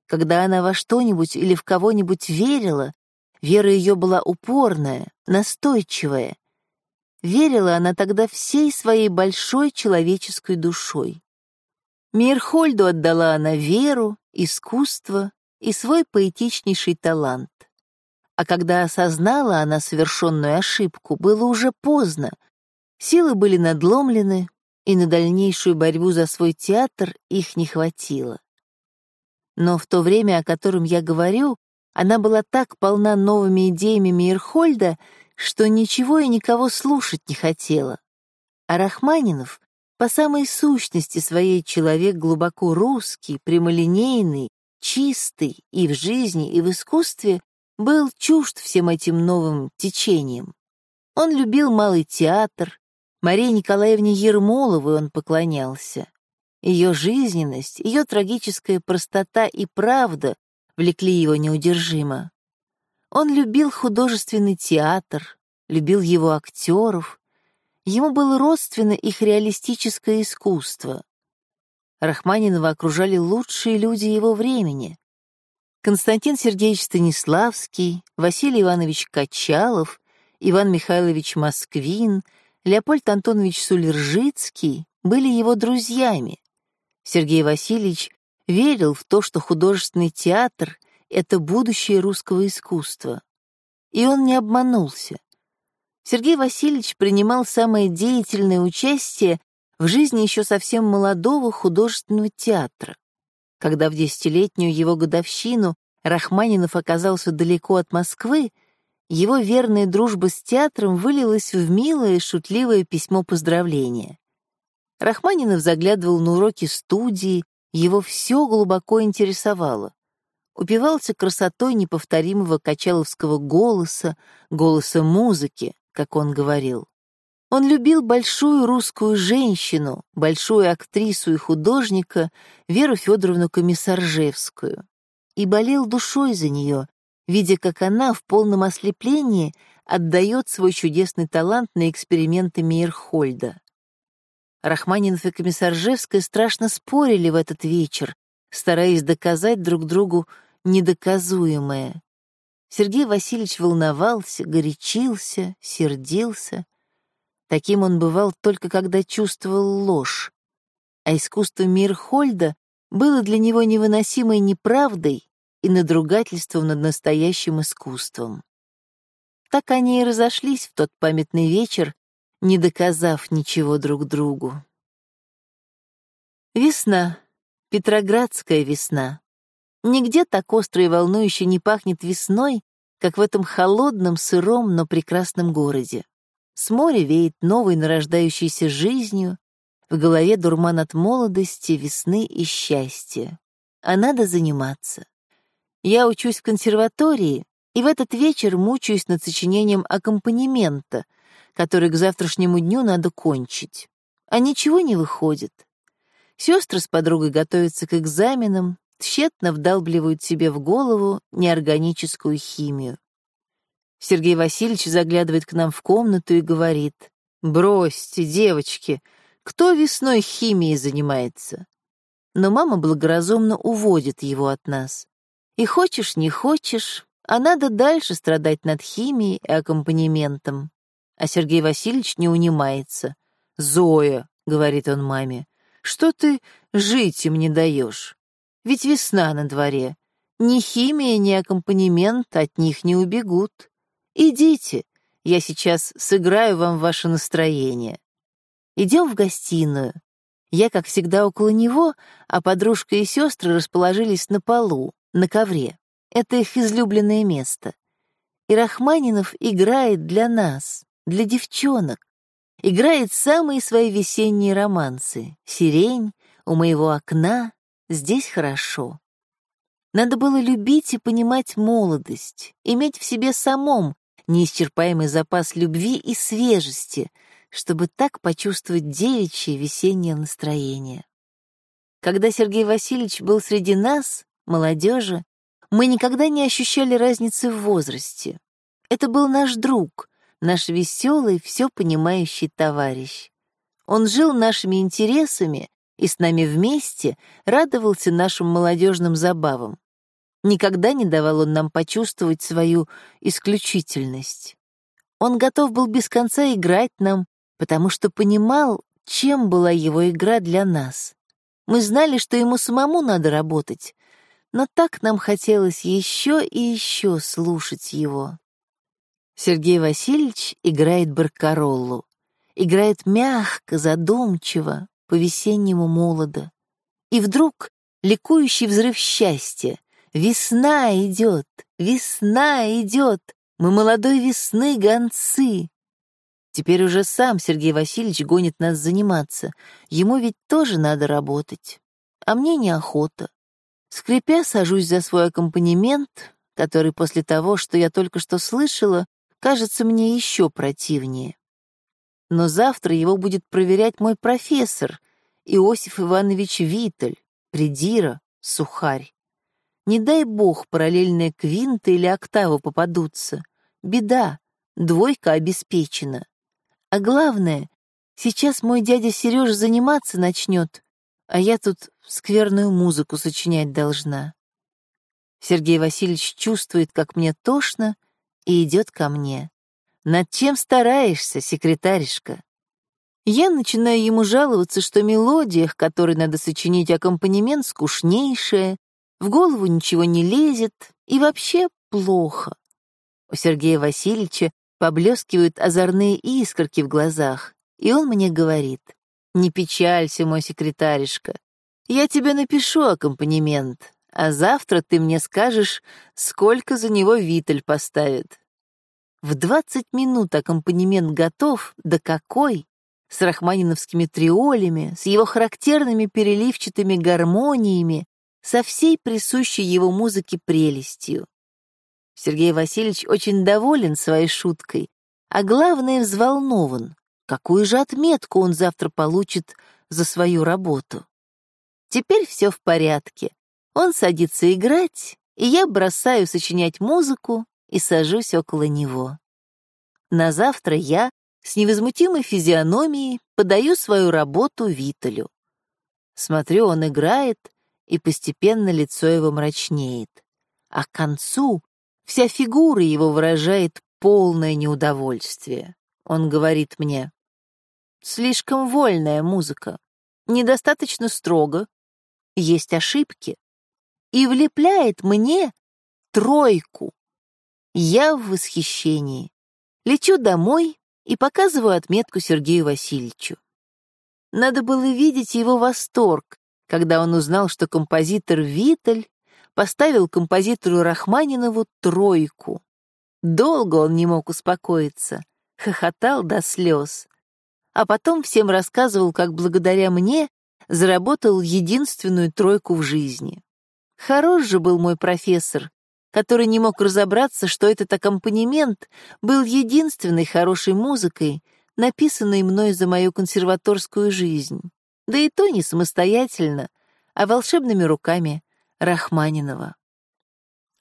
Когда она во что-нибудь или в кого-нибудь верила, вера ее была упорная, настойчивая. Верила она тогда всей своей большой человеческой душой. Мирхольду отдала она веру, искусство, и свой поэтичнейший талант. А когда осознала она совершенную ошибку, было уже поздно. Силы были надломлены, и на дальнейшую борьбу за свой театр их не хватило. Но в то время, о котором я говорю, она была так полна новыми идеями Мейерхольда, что ничего и никого слушать не хотела. А Рахманинов, по самой сущности своей человек глубоко русский, прямолинейный, чистый и в жизни, и в искусстве, был чужд всем этим новым течениям. Он любил малый театр, Марии Николаевне Ермоловой он поклонялся. Ее жизненность, ее трагическая простота и правда влекли его неудержимо. Он любил художественный театр, любил его актеров. Ему было родственно их реалистическое искусство. Рахманинова окружали лучшие люди его времени. Константин Сергеевич Станиславский, Василий Иванович Качалов, Иван Михайлович Москвин, Леопольд Антонович Сулержицкий были его друзьями. Сергей Васильевич верил в то, что художественный театр — это будущее русского искусства. И он не обманулся. Сергей Васильевич принимал самое деятельное участие в жизни еще совсем молодого художественного театра. Когда в десятилетнюю его годовщину Рахманинов оказался далеко от Москвы, его верная дружба с театром вылилась в милое шутливое письмо поздравления. Рахманинов заглядывал на уроки студии, его все глубоко интересовало. Упивался красотой неповторимого качаловского голоса, голоса музыки, как он говорил. Он любил большую русскую женщину, большую актрису и художника Веру Федоровну Комиссаржевскую, и болел душой за нее, видя, как она в полном ослеплении отдает свой чудесный талант на эксперименты Мейерхольда. Рахманинов и Комиссаржевская страшно спорили в этот вечер, стараясь доказать друг другу недоказуемое. Сергей Васильевич волновался, горячился, сердился. Таким он бывал только когда чувствовал ложь. А искусство Мирхольда было для него невыносимой неправдой и надругательством над настоящим искусством. Так они и разошлись в тот памятный вечер, не доказав ничего друг другу. Весна. Петроградская весна. Нигде так остро и волнующе не пахнет весной, как в этом холодном, сыром, но прекрасном городе. С моря веет новой нарождающейся жизнью, в голове дурман от молодости, весны и счастья. А надо заниматься. Я учусь в консерватории, и в этот вечер мучаюсь над сочинением аккомпанемента, который к завтрашнему дню надо кончить. А ничего не выходит. Сестры с подругой готовятся к экзаменам, тщетно вдалбливают себе в голову неорганическую химию. Сергей Васильевич заглядывает к нам в комнату и говорит, «Бросьте, девочки, кто весной химией занимается?» Но мама благоразумно уводит его от нас. И хочешь, не хочешь, а надо дальше страдать над химией и аккомпанементом. А Сергей Васильевич не унимается. «Зоя», — говорит он маме, — «что ты жить им не даешь? Ведь весна на дворе. Ни химия, ни аккомпанемент от них не убегут. Идите, я сейчас сыграю вам ваше настроение. Идем в гостиную. Я, как всегда, около него, а подружка и сестры расположились на полу, на ковре. Это их излюбленное место. И Рахманинов играет для нас, для девчонок. Играет самые свои весенние романсы. «Сирень», «У моего окна», Здесь хорошо. Надо было любить и понимать молодость, иметь в себе самом неисчерпаемый запас любви и свежести, чтобы так почувствовать девичье весеннее настроение. Когда Сергей Васильевич был среди нас, молодежи, мы никогда не ощущали разницы в возрасте. Это был наш друг, наш веселый, все понимающий товарищ. Он жил нашими интересами и с нами вместе радовался нашим молодежным забавам. Никогда не давал он нам почувствовать свою исключительность. Он готов был без конца играть нам, потому что понимал, чем была его игра для нас. Мы знали, что ему самому надо работать, но так нам хотелось еще и еще слушать его. Сергей Васильевич играет баркароллу. Играет мягко, задумчиво, по-весеннему молодо. И вдруг ликующий взрыв счастья. Весна идет, весна идет, мы молодой весны гонцы. Теперь уже сам Сергей Васильевич гонит нас заниматься. Ему ведь тоже надо работать. А мне неохота. Скрипя, сажусь за свой аккомпанемент, который после того, что я только что слышала, кажется мне еще противнее. Но завтра его будет проверять мой профессор, Иосиф Иванович Виталь, придира, сухарь. Не дай бог параллельные квинты или октавы попадутся. Беда, двойка обеспечена. А главное, сейчас мой дядя Сережа заниматься начнет, а я тут скверную музыку сочинять должна. Сергей Васильевич чувствует, как мне тошно, и идет ко мне. «Над чем стараешься, секретаришка?» Я начинаю ему жаловаться, что мелодия, к которой надо сочинить аккомпанемент, скучнейшая, в голову ничего не лезет и вообще плохо. У Сергея Васильевича Поблескивают озорные искорки в глазах, и он мне говорит, «Не печалься, мой секретаришка, я тебе напишу аккомпанемент, а завтра ты мне скажешь, сколько за него Виталь поставит». В двадцать минут аккомпанемент готов, да какой! С рахманиновскими триолями, с его характерными переливчатыми гармониями, со всей присущей его музыке прелестью. Сергей Васильевич очень доволен своей шуткой, а главное, взволнован. Какую же отметку он завтра получит за свою работу? Теперь все в порядке. Он садится играть, и я бросаю сочинять музыку и сажусь около него. На завтра я с невозмутимой физиономией подаю свою работу Виталю. Смотрю, он играет, и постепенно лицо его мрачнеет. А к концу Вся фигура его выражает полное неудовольствие. Он говорит мне, «Слишком вольная музыка, недостаточно строго, есть ошибки» и влепляет мне тройку. Я в восхищении. Лечу домой и показываю отметку Сергею Васильевичу. Надо было видеть его восторг, когда он узнал, что композитор Виталь поставил композитору Рахманинову тройку. Долго он не мог успокоиться, хохотал до слез. А потом всем рассказывал, как благодаря мне заработал единственную тройку в жизни. Хорош же был мой профессор, который не мог разобраться, что этот аккомпанемент был единственной хорошей музыкой, написанной мной за мою консерваторскую жизнь. Да и то не самостоятельно, а волшебными руками Рахманинова.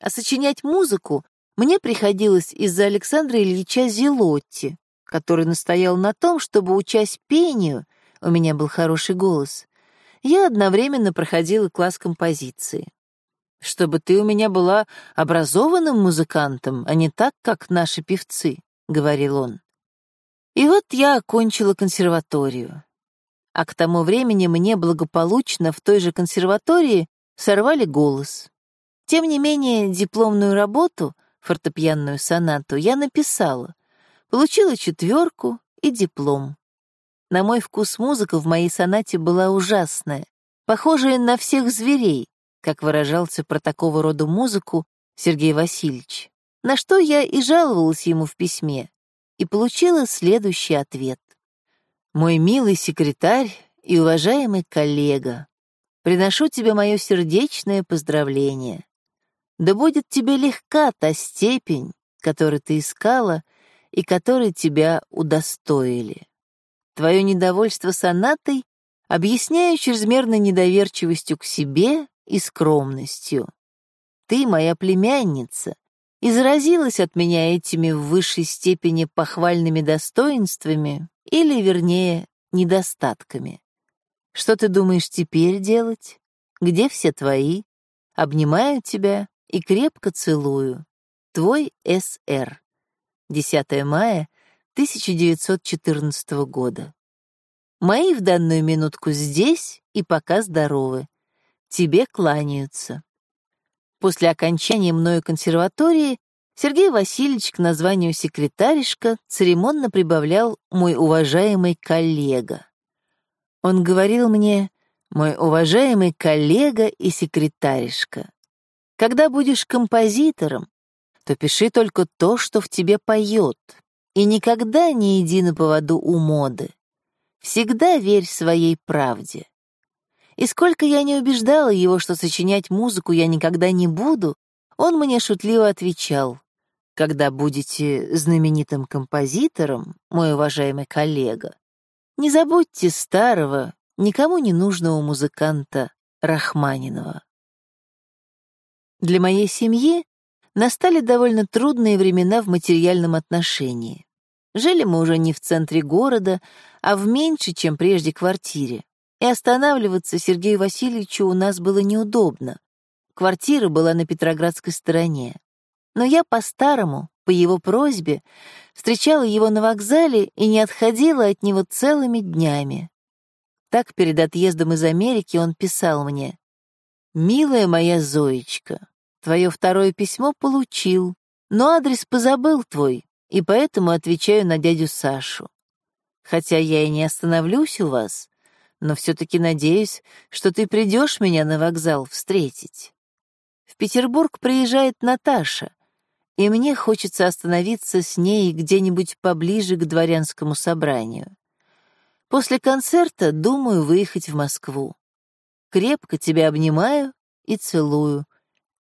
А сочинять музыку мне приходилось из-за Александра Ильича Зелотти, который настоял на том, чтобы, учась пению, у меня был хороший голос, я одновременно проходила класс композиции. «Чтобы ты у меня была образованным музыкантом, а не так, как наши певцы», — говорил он. И вот я окончила консерваторию. А к тому времени мне благополучно в той же консерватории сорвали голос. Тем не менее, дипломную работу, фортепианную сонату, я написала, получила четверку и диплом. На мой вкус музыка в моей сонате была ужасная, похожая на всех зверей, как выражался про такого рода музыку Сергей Васильевич, на что я и жаловалась ему в письме, и получила следующий ответ. «Мой милый секретарь и уважаемый коллега, Приношу тебе мое сердечное поздравление. Да будет тебе легка та степень, которую ты искала и которой тебя удостоили. Твое недовольство сонатой объясняю чрезмерной недоверчивостью к себе и скромностью. Ты, моя племянница, и заразилась от меня этими в высшей степени похвальными достоинствами или, вернее, недостатками. Что ты думаешь теперь делать? Где все твои? Обнимаю тебя и крепко целую. Твой С.Р. 10 мая 1914 года. Мои в данную минутку здесь и пока здоровы. Тебе кланяются. После окончания мною консерватории Сергей Васильевич к названию секретаришка церемонно прибавлял «мой уважаемый коллега». Он говорил мне «мой уважаемый коллега и секретаришка». Когда будешь композитором, то пиши только то, что в тебе поет, и никогда не иди на поводу у моды. Всегда верь своей правде. И сколько я не убеждала его, что сочинять музыку я никогда не буду, он мне шутливо отвечал, «Когда будете знаменитым композитором, мой уважаемый коллега, не забудьте старого, никому не нужного музыканта Рахманинова». Для моей семьи настали довольно трудные времена в материальном отношении. Жили мы уже не в центре города, а в меньше, чем прежде, квартире и останавливаться Сергею Васильевичу у нас было неудобно. Квартира была на Петроградской стороне. Но я по-старому, по его просьбе, встречала его на вокзале и не отходила от него целыми днями. Так перед отъездом из Америки он писал мне «Милая моя Зоечка, твое второе письмо получил, но адрес позабыл твой, и поэтому отвечаю на дядю Сашу. Хотя я и не остановлюсь у вас, но все-таки надеюсь, что ты придешь меня на вокзал встретить. В Петербург приезжает Наташа, и мне хочется остановиться с ней где-нибудь поближе к дворянскому собранию. После концерта думаю выехать в Москву. Крепко тебя обнимаю и целую.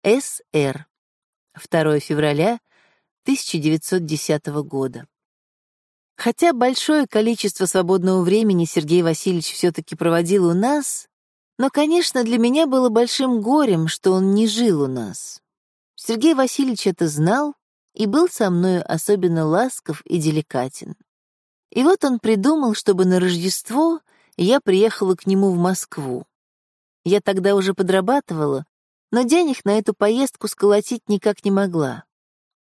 С.Р. 2 февраля 1910 года. Хотя большое количество свободного времени Сергей Васильевич все-таки проводил у нас, но, конечно, для меня было большим горем, что он не жил у нас. Сергей Васильевич это знал и был со мною особенно ласков и деликатен. И вот он придумал, чтобы на Рождество я приехала к нему в Москву. Я тогда уже подрабатывала, но денег на эту поездку сколотить никак не могла.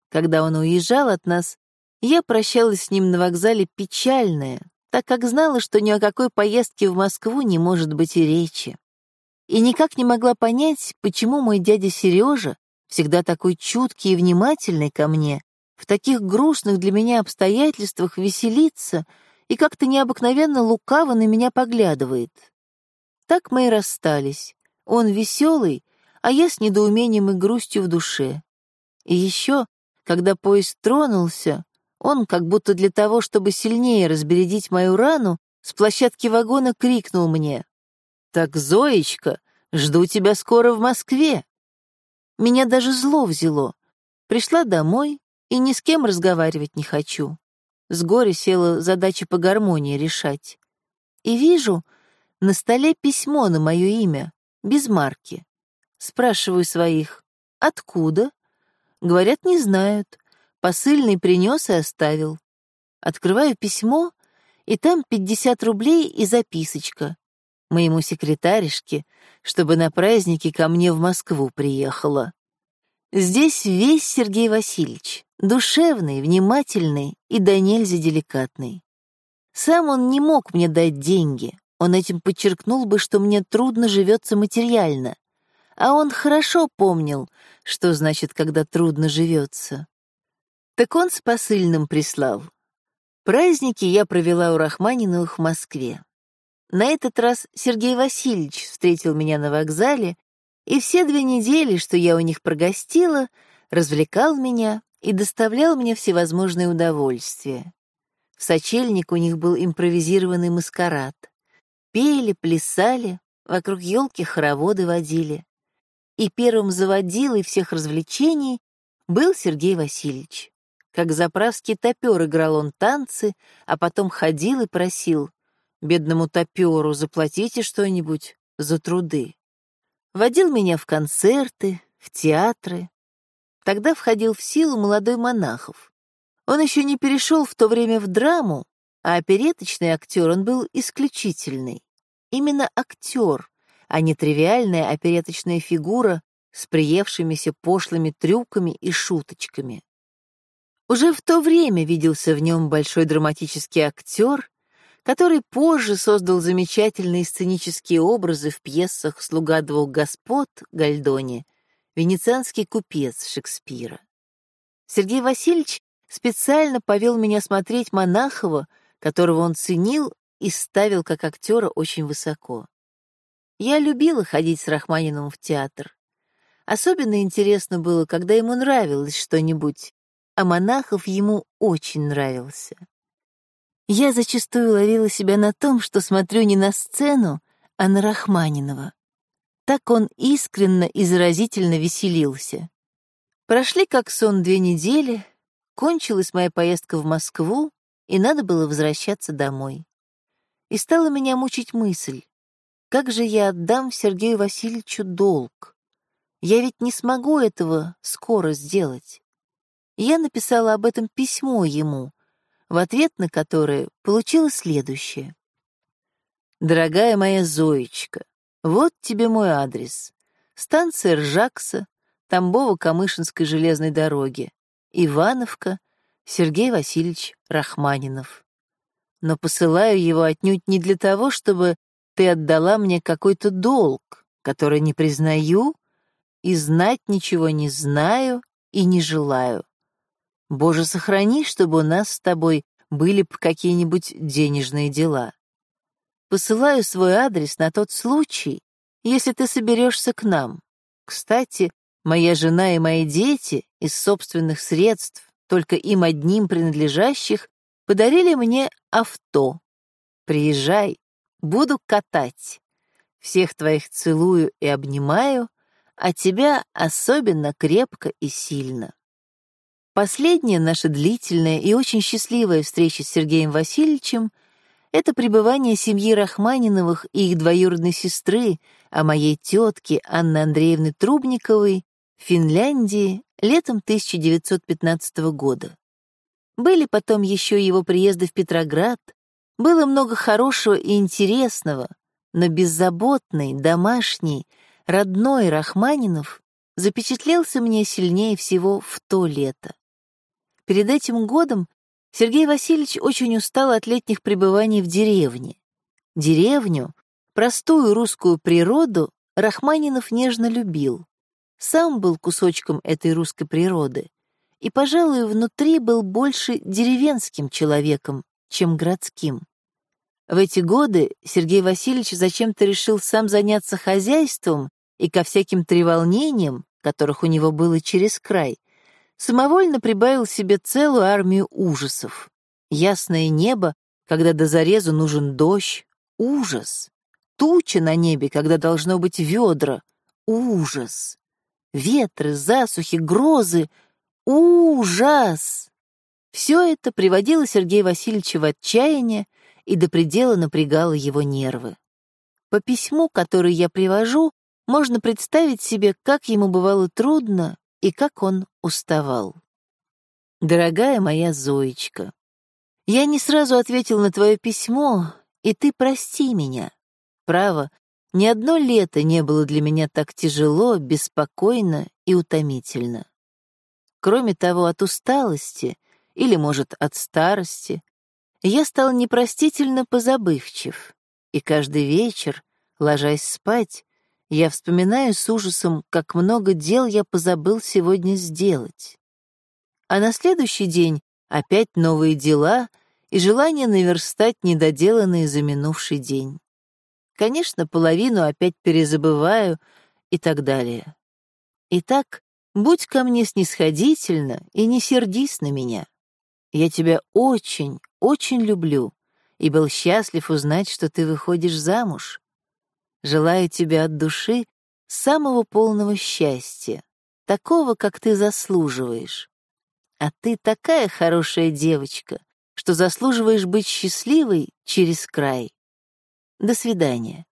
Когда он уезжал от нас, я прощалась с ним на вокзале печальная, так как знала, что ни о какой поездке в Москву не может быть и речи. И никак не могла понять, почему мой дядя Сережа, всегда такой чуткий и внимательный ко мне, в таких грустных для меня обстоятельствах веселится и как-то необыкновенно лукаво на меня поглядывает. Так мы и расстались. Он веселый, а я с недоумением и грустью в душе. И еще, когда поезд тронулся, он, как будто для того, чтобы сильнее разбередить мою рану, с площадки вагона крикнул мне. «Так, Зоечка, жду тебя скоро в Москве». Меня даже зло взяло. Пришла домой и ни с кем разговаривать не хочу. С горя села задачи по гармонии решать. И вижу, на столе письмо на мое имя, без марки. Спрашиваю своих, откуда? Говорят, не знают. Посыльный принес и оставил. Открываю письмо, и там 50 рублей и записочка. Моему секретаришке, чтобы на праздники ко мне в Москву приехала. Здесь весь Сергей Васильевич, душевный, внимательный и до нельзя деликатный. Сам он не мог мне дать деньги, он этим подчеркнул бы, что мне трудно живется материально. А он хорошо помнил, что значит, когда трудно живется. Так он с посыльным прислал. Праздники я провела у Рахманиновых в Москве. На этот раз Сергей Васильевич встретил меня на вокзале, и все две недели, что я у них прогостила, развлекал меня и доставлял мне всевозможные удовольствия. В сочельник у них был импровизированный маскарад. Пели, плясали, вокруг елки хороводы водили. И первым заводилой всех развлечений был Сергей Васильевич. Как заправский топер играл он танцы, а потом ходил и просил «Бедному топеру заплатите что-нибудь за труды». Водил меня в концерты, в театры. Тогда входил в силу молодой монахов. Он еще не перешел в то время в драму, а опереточный актер он был исключительный. Именно актер, а не тривиальная опереточная фигура с приевшимися пошлыми трюками и шуточками. Уже в то время виделся в нем большой драматический актер, который позже создал замечательные сценические образы в пьесах «Слуга двух господ» Гальдони, венецианский купец Шекспира. Сергей Васильевич специально повел меня смотреть Монахова, которого он ценил и ставил как актера очень высоко. Я любила ходить с Рахманиновым в театр. Особенно интересно было, когда ему нравилось что-нибудь, а Монахов ему очень нравился. Я зачастую ловила себя на том, что смотрю не на сцену, а на Рахманинова. Так он искренно и заразительно веселился. Прошли как сон две недели, кончилась моя поездка в Москву, и надо было возвращаться домой. И стала меня мучить мысль, как же я отдам Сергею Васильевичу долг? Я ведь не смогу этого скоро сделать. Я написала об этом письмо ему, в ответ на которое получила следующее. «Дорогая моя Зоечка, вот тебе мой адрес. Станция Ржакса, Тамбово-Камышинской железной дороги. Ивановка, Сергей Васильевич Рахманинов. Но посылаю его отнюдь не для того, чтобы ты отдала мне какой-то долг, который не признаю и знать ничего не знаю и не желаю. Боже, сохрани, чтобы у нас с тобой были б какие-нибудь денежные дела. Посылаю свой адрес на тот случай, если ты соберешься к нам. Кстати, моя жена и мои дети из собственных средств, только им одним принадлежащих, подарили мне авто. Приезжай, буду катать. Всех твоих целую и обнимаю, а тебя особенно крепко и сильно. Последняя наша длительная и очень счастливая встреча с Сергеем Васильевичем — это пребывание семьи Рахманиновых и их двоюродной сестры, а моей тетки Анны Андреевны Трубниковой в Финляндии летом 1915 года. Были потом еще его приезды в Петроград, было много хорошего и интересного, но беззаботный, домашний, родной Рахманинов запечатлелся мне сильнее всего в то лето. Перед этим годом Сергей Васильевич очень устал от летних пребываний в деревне. Деревню, простую русскую природу, Рахманинов нежно любил. Сам был кусочком этой русской природы и, пожалуй, внутри был больше деревенским человеком, чем городским. В эти годы Сергей Васильевич зачем-то решил сам заняться хозяйством и ко всяким треволнениям, которых у него было через край, самовольно прибавил себе целую армию ужасов. Ясное небо, когда до зарезу нужен дождь, ужас. Туча на небе, когда должно быть ведра, ужас. Ветры, засухи, грозы, ужас. Все это приводило Сергея Васильевича в отчаяние и до предела напрягало его нервы. По письму, которое я привожу, можно представить себе, как ему бывало трудно и как он уставал. Дорогая моя Зоечка, я не сразу ответил на твое письмо, и ты прости меня. Право, ни одно лето не было для меня так тяжело, беспокойно и утомительно. Кроме того, от усталости, или, может, от старости, я стал непростительно позабывчив, и каждый вечер, ложась спать, я вспоминаю с ужасом, как много дел я позабыл сегодня сделать. А на следующий день опять новые дела и желание наверстать недоделанные за минувший день. Конечно, половину опять перезабываю и так далее. Итак, будь ко мне снисходительно и не сердись на меня. Я тебя очень, очень люблю и был счастлив узнать, что ты выходишь замуж. Желаю тебе от души самого полного счастья, такого, как ты заслуживаешь. А ты такая хорошая девочка, что заслуживаешь быть счастливой через край. До свидания.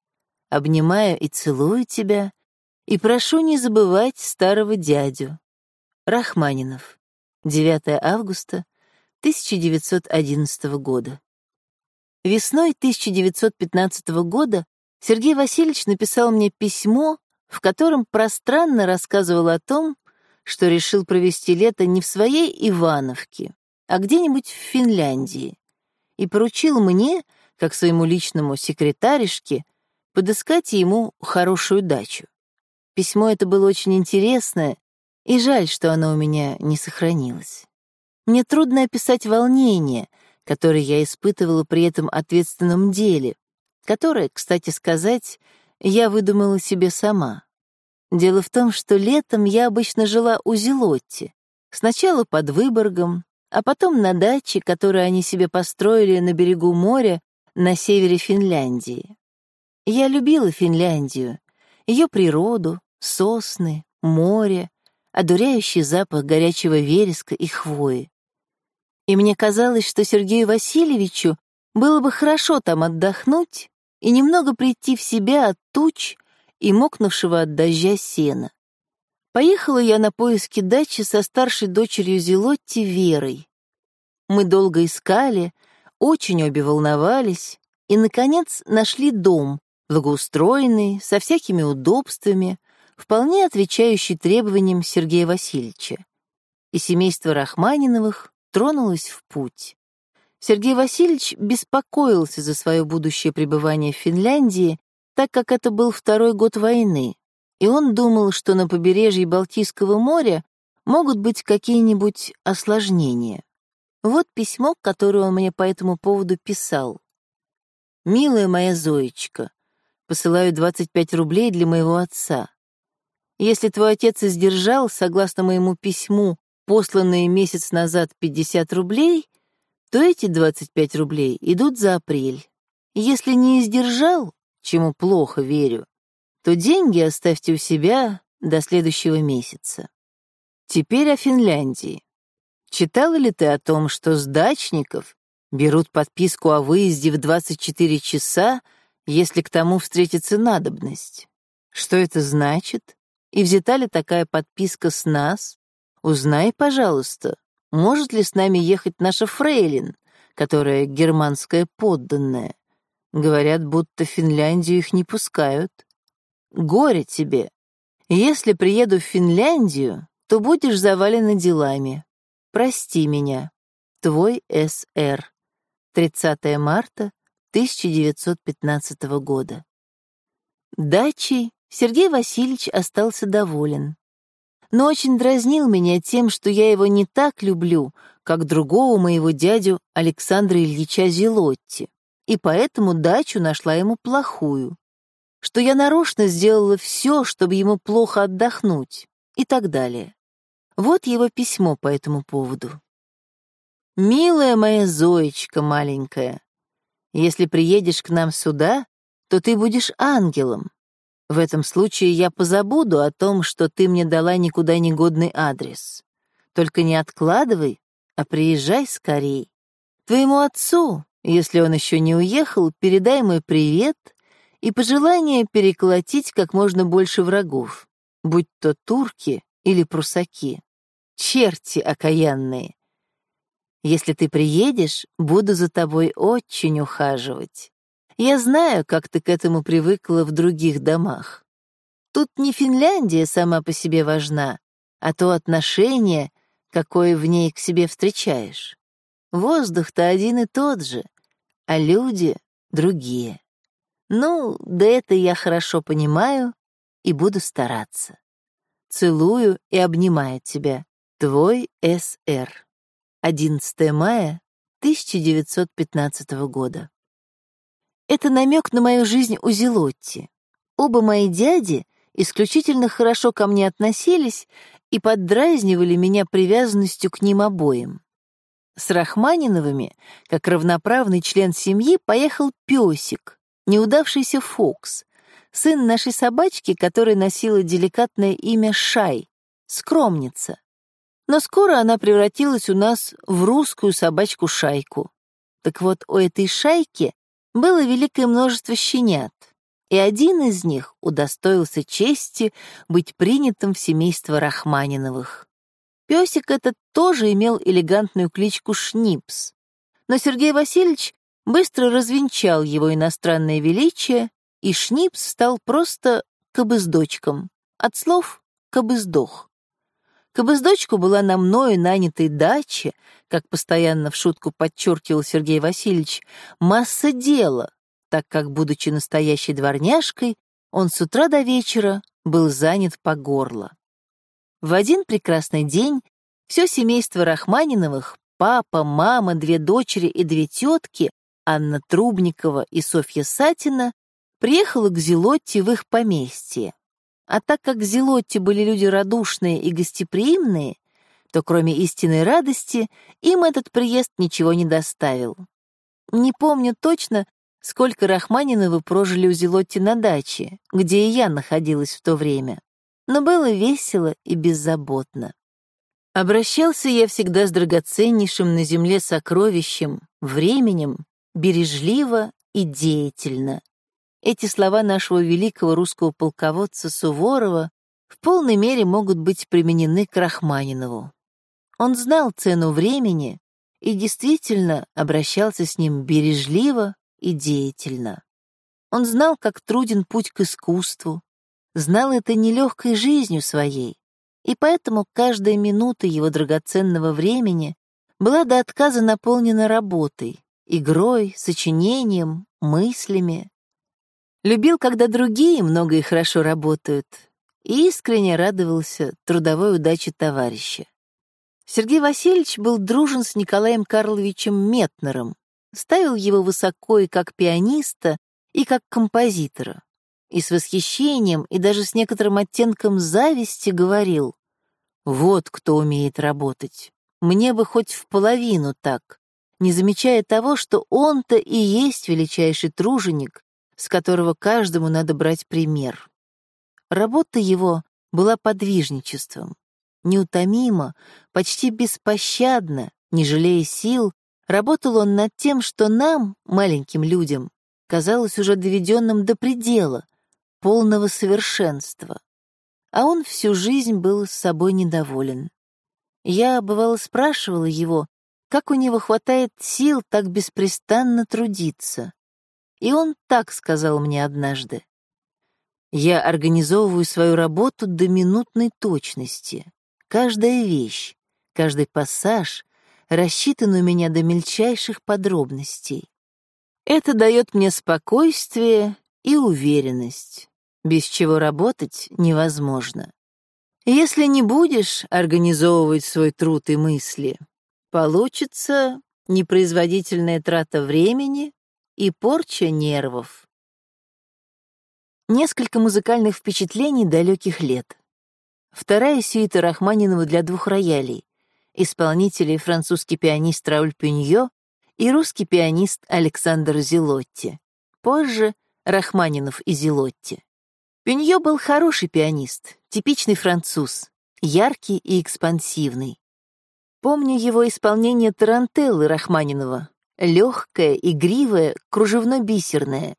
Обнимаю и целую тебя, и прошу не забывать старого дядю. Рахманинов. 9 августа 1911 года. Весной 1915 года Сергей Васильевич написал мне письмо, в котором пространно рассказывал о том, что решил провести лето не в своей Ивановке, а где-нибудь в Финляндии, и поручил мне, как своему личному секретаришке, подыскать ему хорошую дачу. Письмо это было очень интересное, и жаль, что оно у меня не сохранилось. Мне трудно описать волнение, которое я испытывала при этом ответственном деле, которое, кстати сказать, я выдумала себе сама. Дело в том, что летом я обычно жила у Зелотти, сначала под Выборгом, а потом на даче, которую они себе построили на берегу моря на севере Финляндии. Я любила Финляндию, ее природу, сосны, море, одуряющий запах горячего вереска и хвои. И мне казалось, что Сергею Васильевичу было бы хорошо там отдохнуть и немного прийти в себя от туч и мокнувшего от дождя сена. Поехала я на поиски дачи со старшей дочерью Зелотти Верой. Мы долго искали, очень обе волновались и, наконец, нашли дом, благоустроенный, со всякими удобствами, вполне отвечающий требованиям Сергея Васильевича. И семейство Рахманиновых тронулось в путь. Сергей Васильевич беспокоился за свое будущее пребывание в Финляндии, так как это был второй год войны, и он думал, что на побережье Балтийского моря могут быть какие-нибудь осложнения. Вот письмо, которое он мне по этому поводу писал. «Милая моя Зоечка, посылаю 25 рублей для моего отца. Если твой отец издержал, согласно моему письму, посланные месяц назад 50 рублей, то эти 25 рублей идут за апрель. Если не издержал, чему плохо верю, то деньги оставьте у себя до следующего месяца. Теперь о Финляндии. Читала ли ты о том, что с дачников берут подписку о выезде в 24 часа, если к тому встретится надобность? Что это значит? И взята ли такая подписка с нас? Узнай, пожалуйста, может ли с нами ехать наша фрейлин, которая германская подданная? Говорят, будто Финляндию их не пускают. Горе тебе. Если приеду в Финляндию, то будешь завалена делами. Прости меня. Твой С.Р. 30 марта 1915 года. Дачей Сергей Васильевич остался доволен но очень дразнил меня тем, что я его не так люблю, как другого моего дядю Александра Ильича Зелотти, и поэтому дачу нашла ему плохую, что я нарочно сделала все, чтобы ему плохо отдохнуть и так далее. Вот его письмо по этому поводу. «Милая моя Зоечка маленькая, если приедешь к нам сюда, то ты будешь ангелом, в этом случае я позабуду о том, что ты мне дала никуда не годный адрес. Только не откладывай, а приезжай скорей. Твоему отцу, если он еще не уехал, передай мой привет и пожелание переколотить как можно больше врагов, будь то турки или прусаки. Черти окаянные. Если ты приедешь, буду за тобой очень ухаживать. Я знаю, как ты к этому привыкла в других домах. Тут не Финляндия сама по себе важна, а то отношение, какое в ней к себе встречаешь. Воздух-то один и тот же, а люди — другие. Ну, да это я хорошо понимаю и буду стараться. Целую и обнимаю тебя. Твой С.Р. 11 мая 1915 года. Это намек на мою жизнь у Зелотти. Оба мои дяди исключительно хорошо ко мне относились и поддразнивали меня привязанностью к ним обоим. С Рахманиновыми, как равноправный член семьи, поехал песик, неудавшийся Фокс, сын нашей собачки, которая носила деликатное имя Шай, скромница. Но скоро она превратилась у нас в русскую собачку-шайку. Так вот, у этой шайки было великое множество щенят, и один из них удостоился чести быть принятым в семейство Рахманиновых. Песик этот тоже имел элегантную кличку Шнипс, но Сергей Васильевич быстро развенчал его иностранное величие, и Шнипс стал просто кобыздочком, от слов «кобыздох». Кобыздочку была на мною нанятой даче, как постоянно в шутку подчеркивал Сергей Васильевич, масса дела, так как, будучи настоящей дворняжкой, он с утра до вечера был занят по горло. В один прекрасный день все семейство Рахманиновых, папа, мама, две дочери и две тетки, Анна Трубникова и Софья Сатина, приехала к Зелотте в их поместье. А так как Зелотте были люди радушные и гостеприимные, то кроме истинной радости им этот приезд ничего не доставил. Не помню точно, сколько Рахманиновы прожили у Зелотти на даче, где и я находилась в то время. Но было весело и беззаботно. Обращался я всегда с драгоценнейшим на земле сокровищем, временем, бережливо и деятельно. Эти слова нашего великого русского полководца Суворова в полной мере могут быть применены к Рахманинову. Он знал цену времени и действительно обращался с ним бережливо и деятельно. Он знал, как труден путь к искусству, знал это нелегкой жизнью своей, и поэтому каждая минута его драгоценного времени была до отказа наполнена работой, игрой, сочинением, мыслями. Любил, когда другие много и хорошо работают, и искренне радовался трудовой удаче товарища. Сергей Васильевич был дружен с Николаем Карловичем Метнером, ставил его высоко и как пианиста, и как композитора. И с восхищением, и даже с некоторым оттенком зависти говорил, «Вот кто умеет работать. Мне бы хоть в половину так», не замечая того, что он-то и есть величайший труженик, с которого каждому надо брать пример. Работа его была подвижничеством, Неутомимо, почти беспощадно, не жалея сил, работал он над тем, что нам, маленьким людям, казалось уже доведенным до предела, полного совершенства. А он всю жизнь был с собой недоволен. Я, бывало, спрашивала его, как у него хватает сил так беспрестанно трудиться. И он так сказал мне однажды. Я организовываю свою работу до минутной точности. Каждая вещь, каждый пассаж рассчитан у меня до мельчайших подробностей. Это дает мне спокойствие и уверенность, без чего работать невозможно. Если не будешь организовывать свой труд и мысли, получится непроизводительная трата времени и порча нервов. Несколько музыкальных впечатлений далеких лет. Вторая сюита Рахманинова для двух роялей. Исполнители французский пианист Рауль Пюньо и русский пианист Александр Зелотти. Позже Рахманинов и Зелотти. Пюньо был хороший пианист, типичный француз, яркий и экспансивный. Помню его исполнение тарантеллы Рахманинова, легкое, игривое, кружевно-бисерное.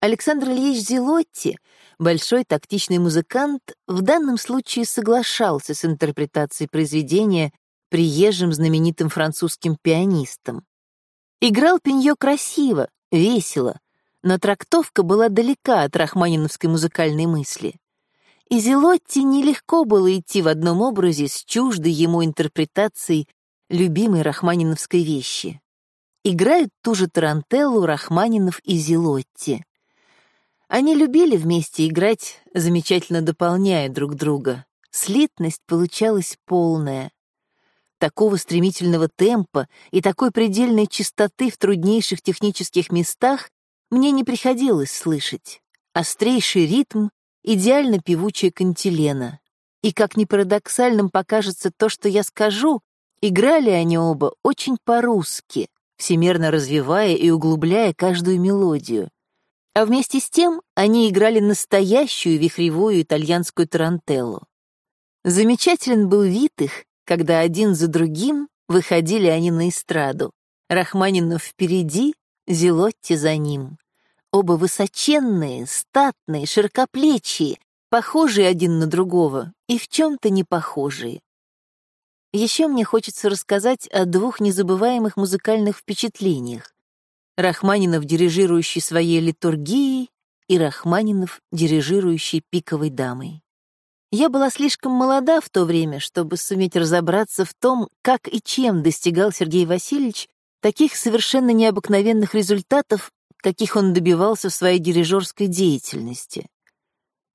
Александр Ильич Зелотти — большой тактичный музыкант в данном случае соглашался с интерпретацией произведения приезжим знаменитым французским пианистом. Играл Пеньё красиво, весело, но трактовка была далека от рахманиновской музыкальной мысли. И Зелотти нелегко было идти в одном образе с чуждой ему интерпретацией любимой рахманиновской вещи. Играют ту же тарантеллу Рахманинов и Зелотти. Они любили вместе играть, замечательно дополняя друг друга. Слитность получалась полная. Такого стремительного темпа и такой предельной чистоты в труднейших технических местах мне не приходилось слышать. Острейший ритм, идеально певучая кантилена. И как ни парадоксальным покажется то, что я скажу, играли они оба очень по-русски, всемерно развивая и углубляя каждую мелодию. А вместе с тем они играли настоящую вихревую итальянскую тарантеллу. Замечателен был вид их, когда один за другим выходили они на эстраду. Рахманинов впереди, Зелотти за ним. Оба высоченные, статные, широкоплечие, похожие один на другого и в чем-то не похожие. Еще мне хочется рассказать о двух незабываемых музыкальных впечатлениях. Рахманинов, дирижирующий своей литургией, и Рахманинов, дирижирующий пиковой дамой. Я была слишком молода в то время, чтобы суметь разобраться в том, как и чем достигал Сергей Васильевич таких совершенно необыкновенных результатов, каких он добивался в своей дирижерской деятельности.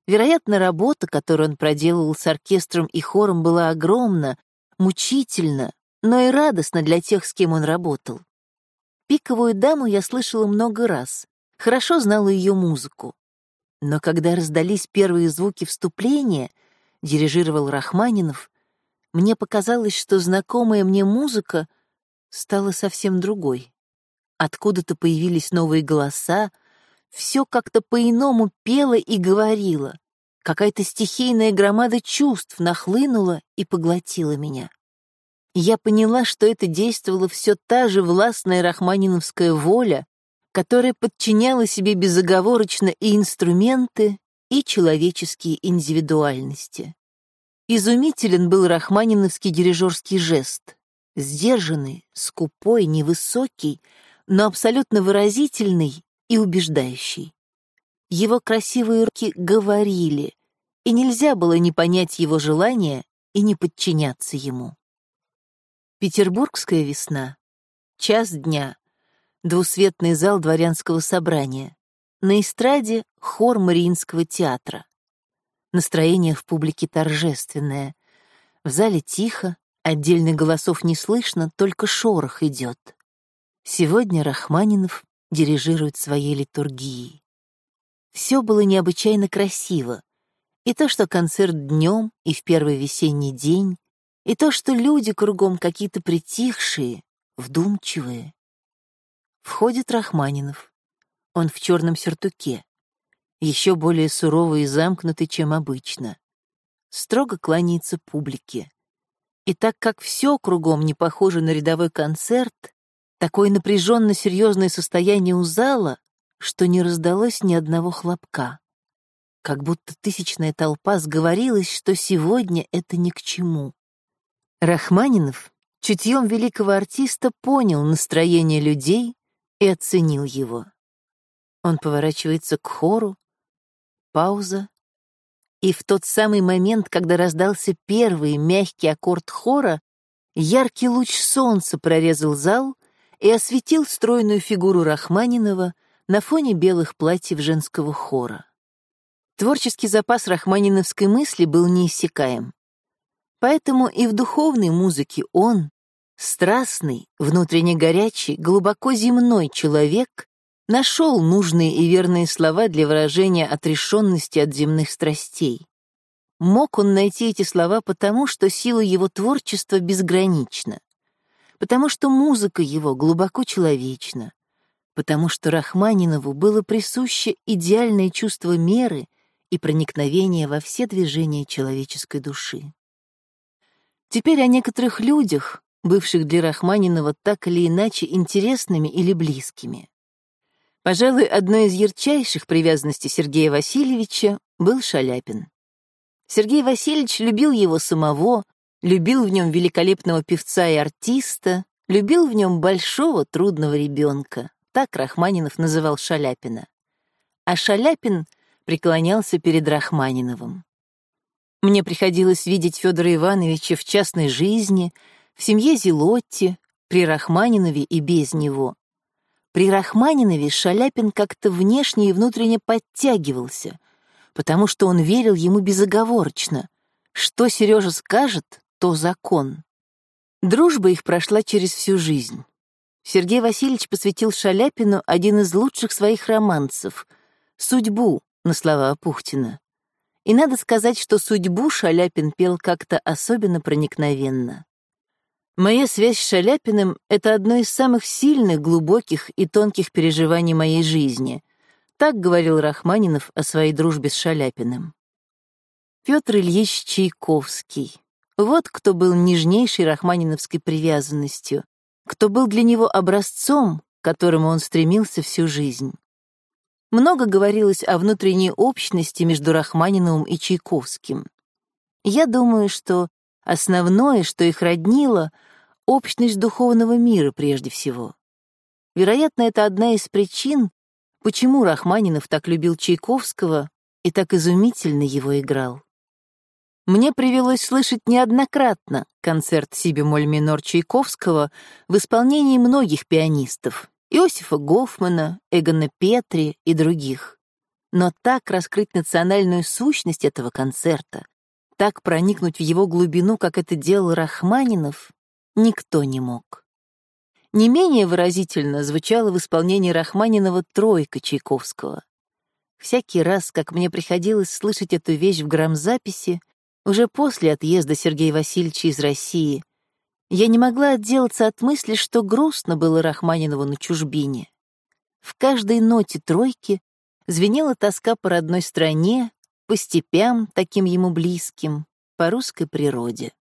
Вероятно, работа, которую он проделывал с оркестром и хором, была огромна, мучительна, но и радостна для тех, с кем он работал. Пиковую даму я слышала много раз, хорошо знала ее музыку. Но когда раздались первые звуки вступления, дирижировал Рахманинов, мне показалось, что знакомая мне музыка стала совсем другой. Откуда-то появились новые голоса, все как-то по-иному пело и говорило. Какая-то стихийная громада чувств нахлынула и поглотила меня. Я поняла, что это действовала все та же властная рахманиновская воля, которая подчиняла себе безоговорочно и инструменты, и человеческие индивидуальности. Изумителен был рахманиновский дирижерский жест. Сдержанный, скупой, невысокий, но абсолютно выразительный и убеждающий. Его красивые руки говорили, и нельзя было не понять его желания и не подчиняться ему. Петербургская весна. Час дня. Двусветный зал дворянского собрания. На эстраде хор Мариинского театра. Настроение в публике торжественное. В зале тихо, отдельных голосов не слышно, только шорох идет. Сегодня Рахманинов дирижирует своей литургией. Все было необычайно красиво. И то, что концерт днем и в первый весенний день, и то, что люди кругом какие-то притихшие, вдумчивые. Входит Рахманинов. Он в черном сюртуке, еще более суровый и замкнутый, чем обычно. Строго кланяется публике. И так как все кругом не похоже на рядовой концерт, такое напряженно серьезное состояние у зала, что не раздалось ни одного хлопка. Как будто тысячная толпа сговорилась, что сегодня это ни к чему. Рахманинов чутьем великого артиста понял настроение людей и оценил его. Он поворачивается к хору, пауза, и в тот самый момент, когда раздался первый мягкий аккорд хора, яркий луч солнца прорезал зал и осветил стройную фигуру Рахманинова — на фоне белых платьев женского хора. Творческий запас рахманиновской мысли был неиссякаем. Поэтому и в духовной музыке он, страстный, внутренне горячий, глубоко земной человек, нашел нужные и верные слова для выражения отрешенности от земных страстей. Мог он найти эти слова потому, что сила его творчества безгранична, потому что музыка его глубоко человечна, потому что Рахманинову было присуще идеальное чувство меры и проникновения во все движения человеческой души. Теперь о некоторых людях, бывших для Рахманинова так или иначе интересными или близкими. Пожалуй, одной из ярчайших привязанностей Сергея Васильевича был Шаляпин. Сергей Васильевич любил его самого, любил в нем великолепного певца и артиста, любил в нем большого трудного ребенка. Так Рахманинов называл Шаляпина. А Шаляпин преклонялся перед Рахманиновым. Мне приходилось видеть Федора Ивановича в частной жизни, в семье Зелотти, при Рахманинове и без него. При Рахманинове Шаляпин как-то внешне и внутренне подтягивался, потому что он верил ему безоговорочно. Что Сережа скажет, то закон. Дружба их прошла через всю жизнь. Сергей Васильевич посвятил Шаляпину один из лучших своих романсов — «Судьбу» на слова Пухтина. И надо сказать, что «Судьбу» Шаляпин пел как-то особенно проникновенно. Моя связь с Шаляпиным — это одно из самых сильных, глубоких и тонких переживаний моей жизни. Так говорил Рахманинов о своей дружбе с Шаляпиным. Петр Ильич Чайковский. Вот кто был нежнейшей рахманиновской привязанностью, кто был для него образцом, к которому он стремился всю жизнь. Много говорилось о внутренней общности между Рахманиновым и Чайковским. Я думаю, что основное, что их роднило, — общность духовного мира прежде всего. Вероятно, это одна из причин, почему Рахманинов так любил Чайковского и так изумительно его играл. Мне привелось слышать неоднократно концерт си-бемоль минор Чайковского в исполнении многих пианистов — Иосифа Гофмана, Эгона Петри и других. Но так раскрыть национальную сущность этого концерта, так проникнуть в его глубину, как это делал Рахманинов, никто не мог. Не менее выразительно звучала в исполнении Рахманинова «Тройка» Чайковского. Всякий раз, как мне приходилось слышать эту вещь в грамзаписи, уже после отъезда Сергея Васильевича из России, я не могла отделаться от мысли, что грустно было Рахманинову на чужбине. В каждой ноте тройки звенела тоска по родной стране, по степям, таким ему близким, по русской природе.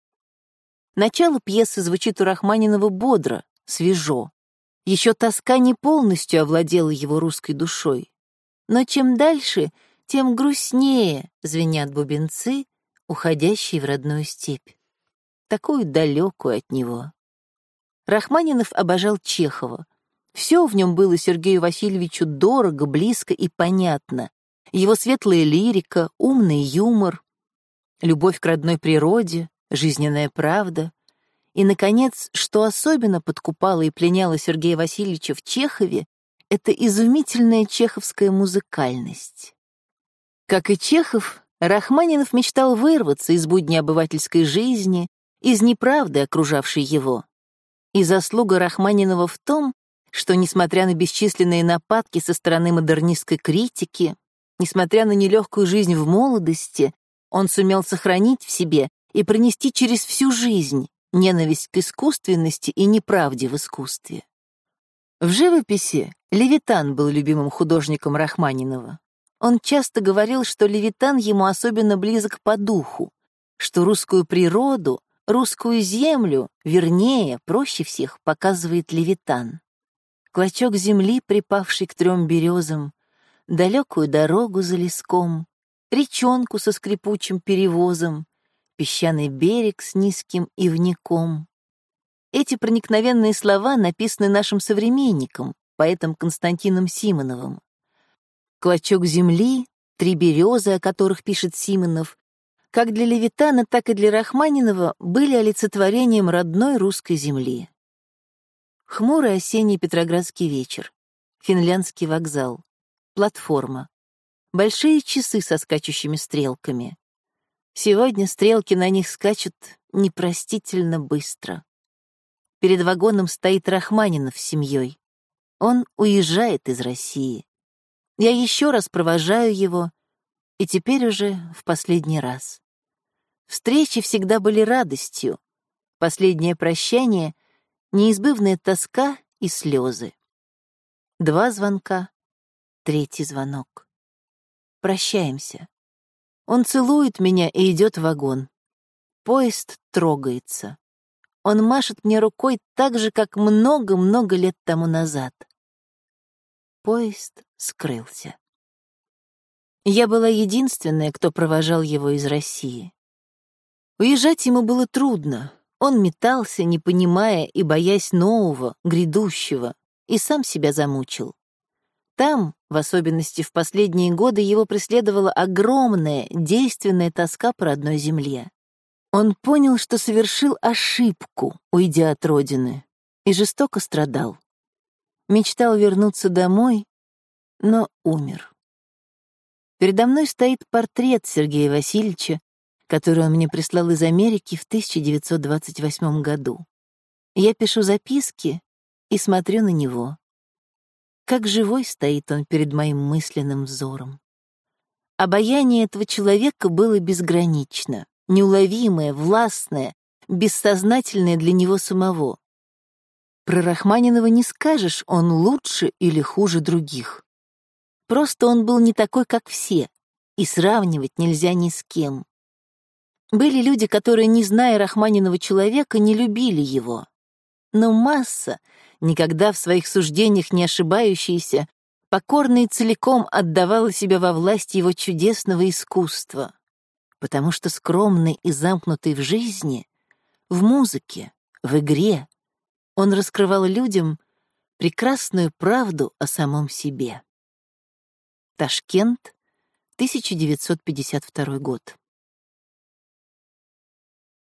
Начало пьесы звучит у Рахманинова бодро, свежо. Еще тоска не полностью овладела его русской душой. Но чем дальше, тем грустнее звенят бубенцы, уходящие в родную степь. Такую далекую от него. Рахманинов обожал Чехова. Все в нем было Сергею Васильевичу дорого, близко и понятно. Его светлая лирика, умный юмор, любовь к родной природе, жизненная правда, и, наконец, что особенно подкупало и пленяло Сергея Васильевича в Чехове, это изумительная чеховская музыкальность. Как и Чехов, Рахманинов мечтал вырваться из будни обывательской жизни, из неправды, окружавшей его. И заслуга Рахманинова в том, что, несмотря на бесчисленные нападки со стороны модернистской критики, несмотря на нелегкую жизнь в молодости, он сумел сохранить в себе и пронести через всю жизнь ненависть к искусственности и неправде в искусстве. В живописи Левитан был любимым художником Рахманинова. Он часто говорил, что Левитан ему особенно близок по духу, что русскую природу, русскую землю, вернее, проще всех показывает Левитан. Клочок земли, припавший к трем березам, далекую дорогу за леском, речонку со скрипучим перевозом, песчаный берег с низким ивником. Эти проникновенные слова написаны нашим современником, поэтом Константином Симоновым. Клочок земли, три березы, о которых пишет Симонов, как для Левитана, так и для Рахманинова были олицетворением родной русской земли. Хмурый осенний Петроградский вечер, финляндский вокзал, платформа, большие часы со скачущими стрелками, Сегодня стрелки на них скачут непростительно быстро. Перед вагоном стоит Рахманинов с семьей. Он уезжает из России. Я еще раз провожаю его, и теперь уже в последний раз. Встречи всегда были радостью. Последнее прощание — неизбывная тоска и слезы. Два звонка, третий звонок. Прощаемся. Он целует меня и идет в вагон. Поезд трогается. Он машет мне рукой так же, как много-много лет тому назад. Поезд скрылся. Я была единственная, кто провожал его из России. Уезжать ему было трудно. Он метался, не понимая и боясь нового, грядущего, и сам себя замучил. Там, в особенности в последние годы, его преследовала огромная, действенная тоска по родной земле. Он понял, что совершил ошибку, уйдя от родины, и жестоко страдал. Мечтал вернуться домой, но умер. Передо мной стоит портрет Сергея Васильевича, который он мне прислал из Америки в 1928 году. Я пишу записки и смотрю на него. Как живой стоит он перед моим мысленным взором. Обаяние этого человека было безгранично, неуловимое, властное, бессознательное для него самого. Про Рахманинова не скажешь, он лучше или хуже других. Просто он был не такой, как все, и сравнивать нельзя ни с кем. Были люди, которые, не зная Рахманинова человека, не любили его. Но масса, никогда в своих суждениях не ошибающаяся, покорно и целиком отдавала себя во власть его чудесного искусства, потому что скромный и замкнутый в жизни, в музыке, в игре, он раскрывал людям прекрасную правду о самом себе. Ташкент, 1952 год.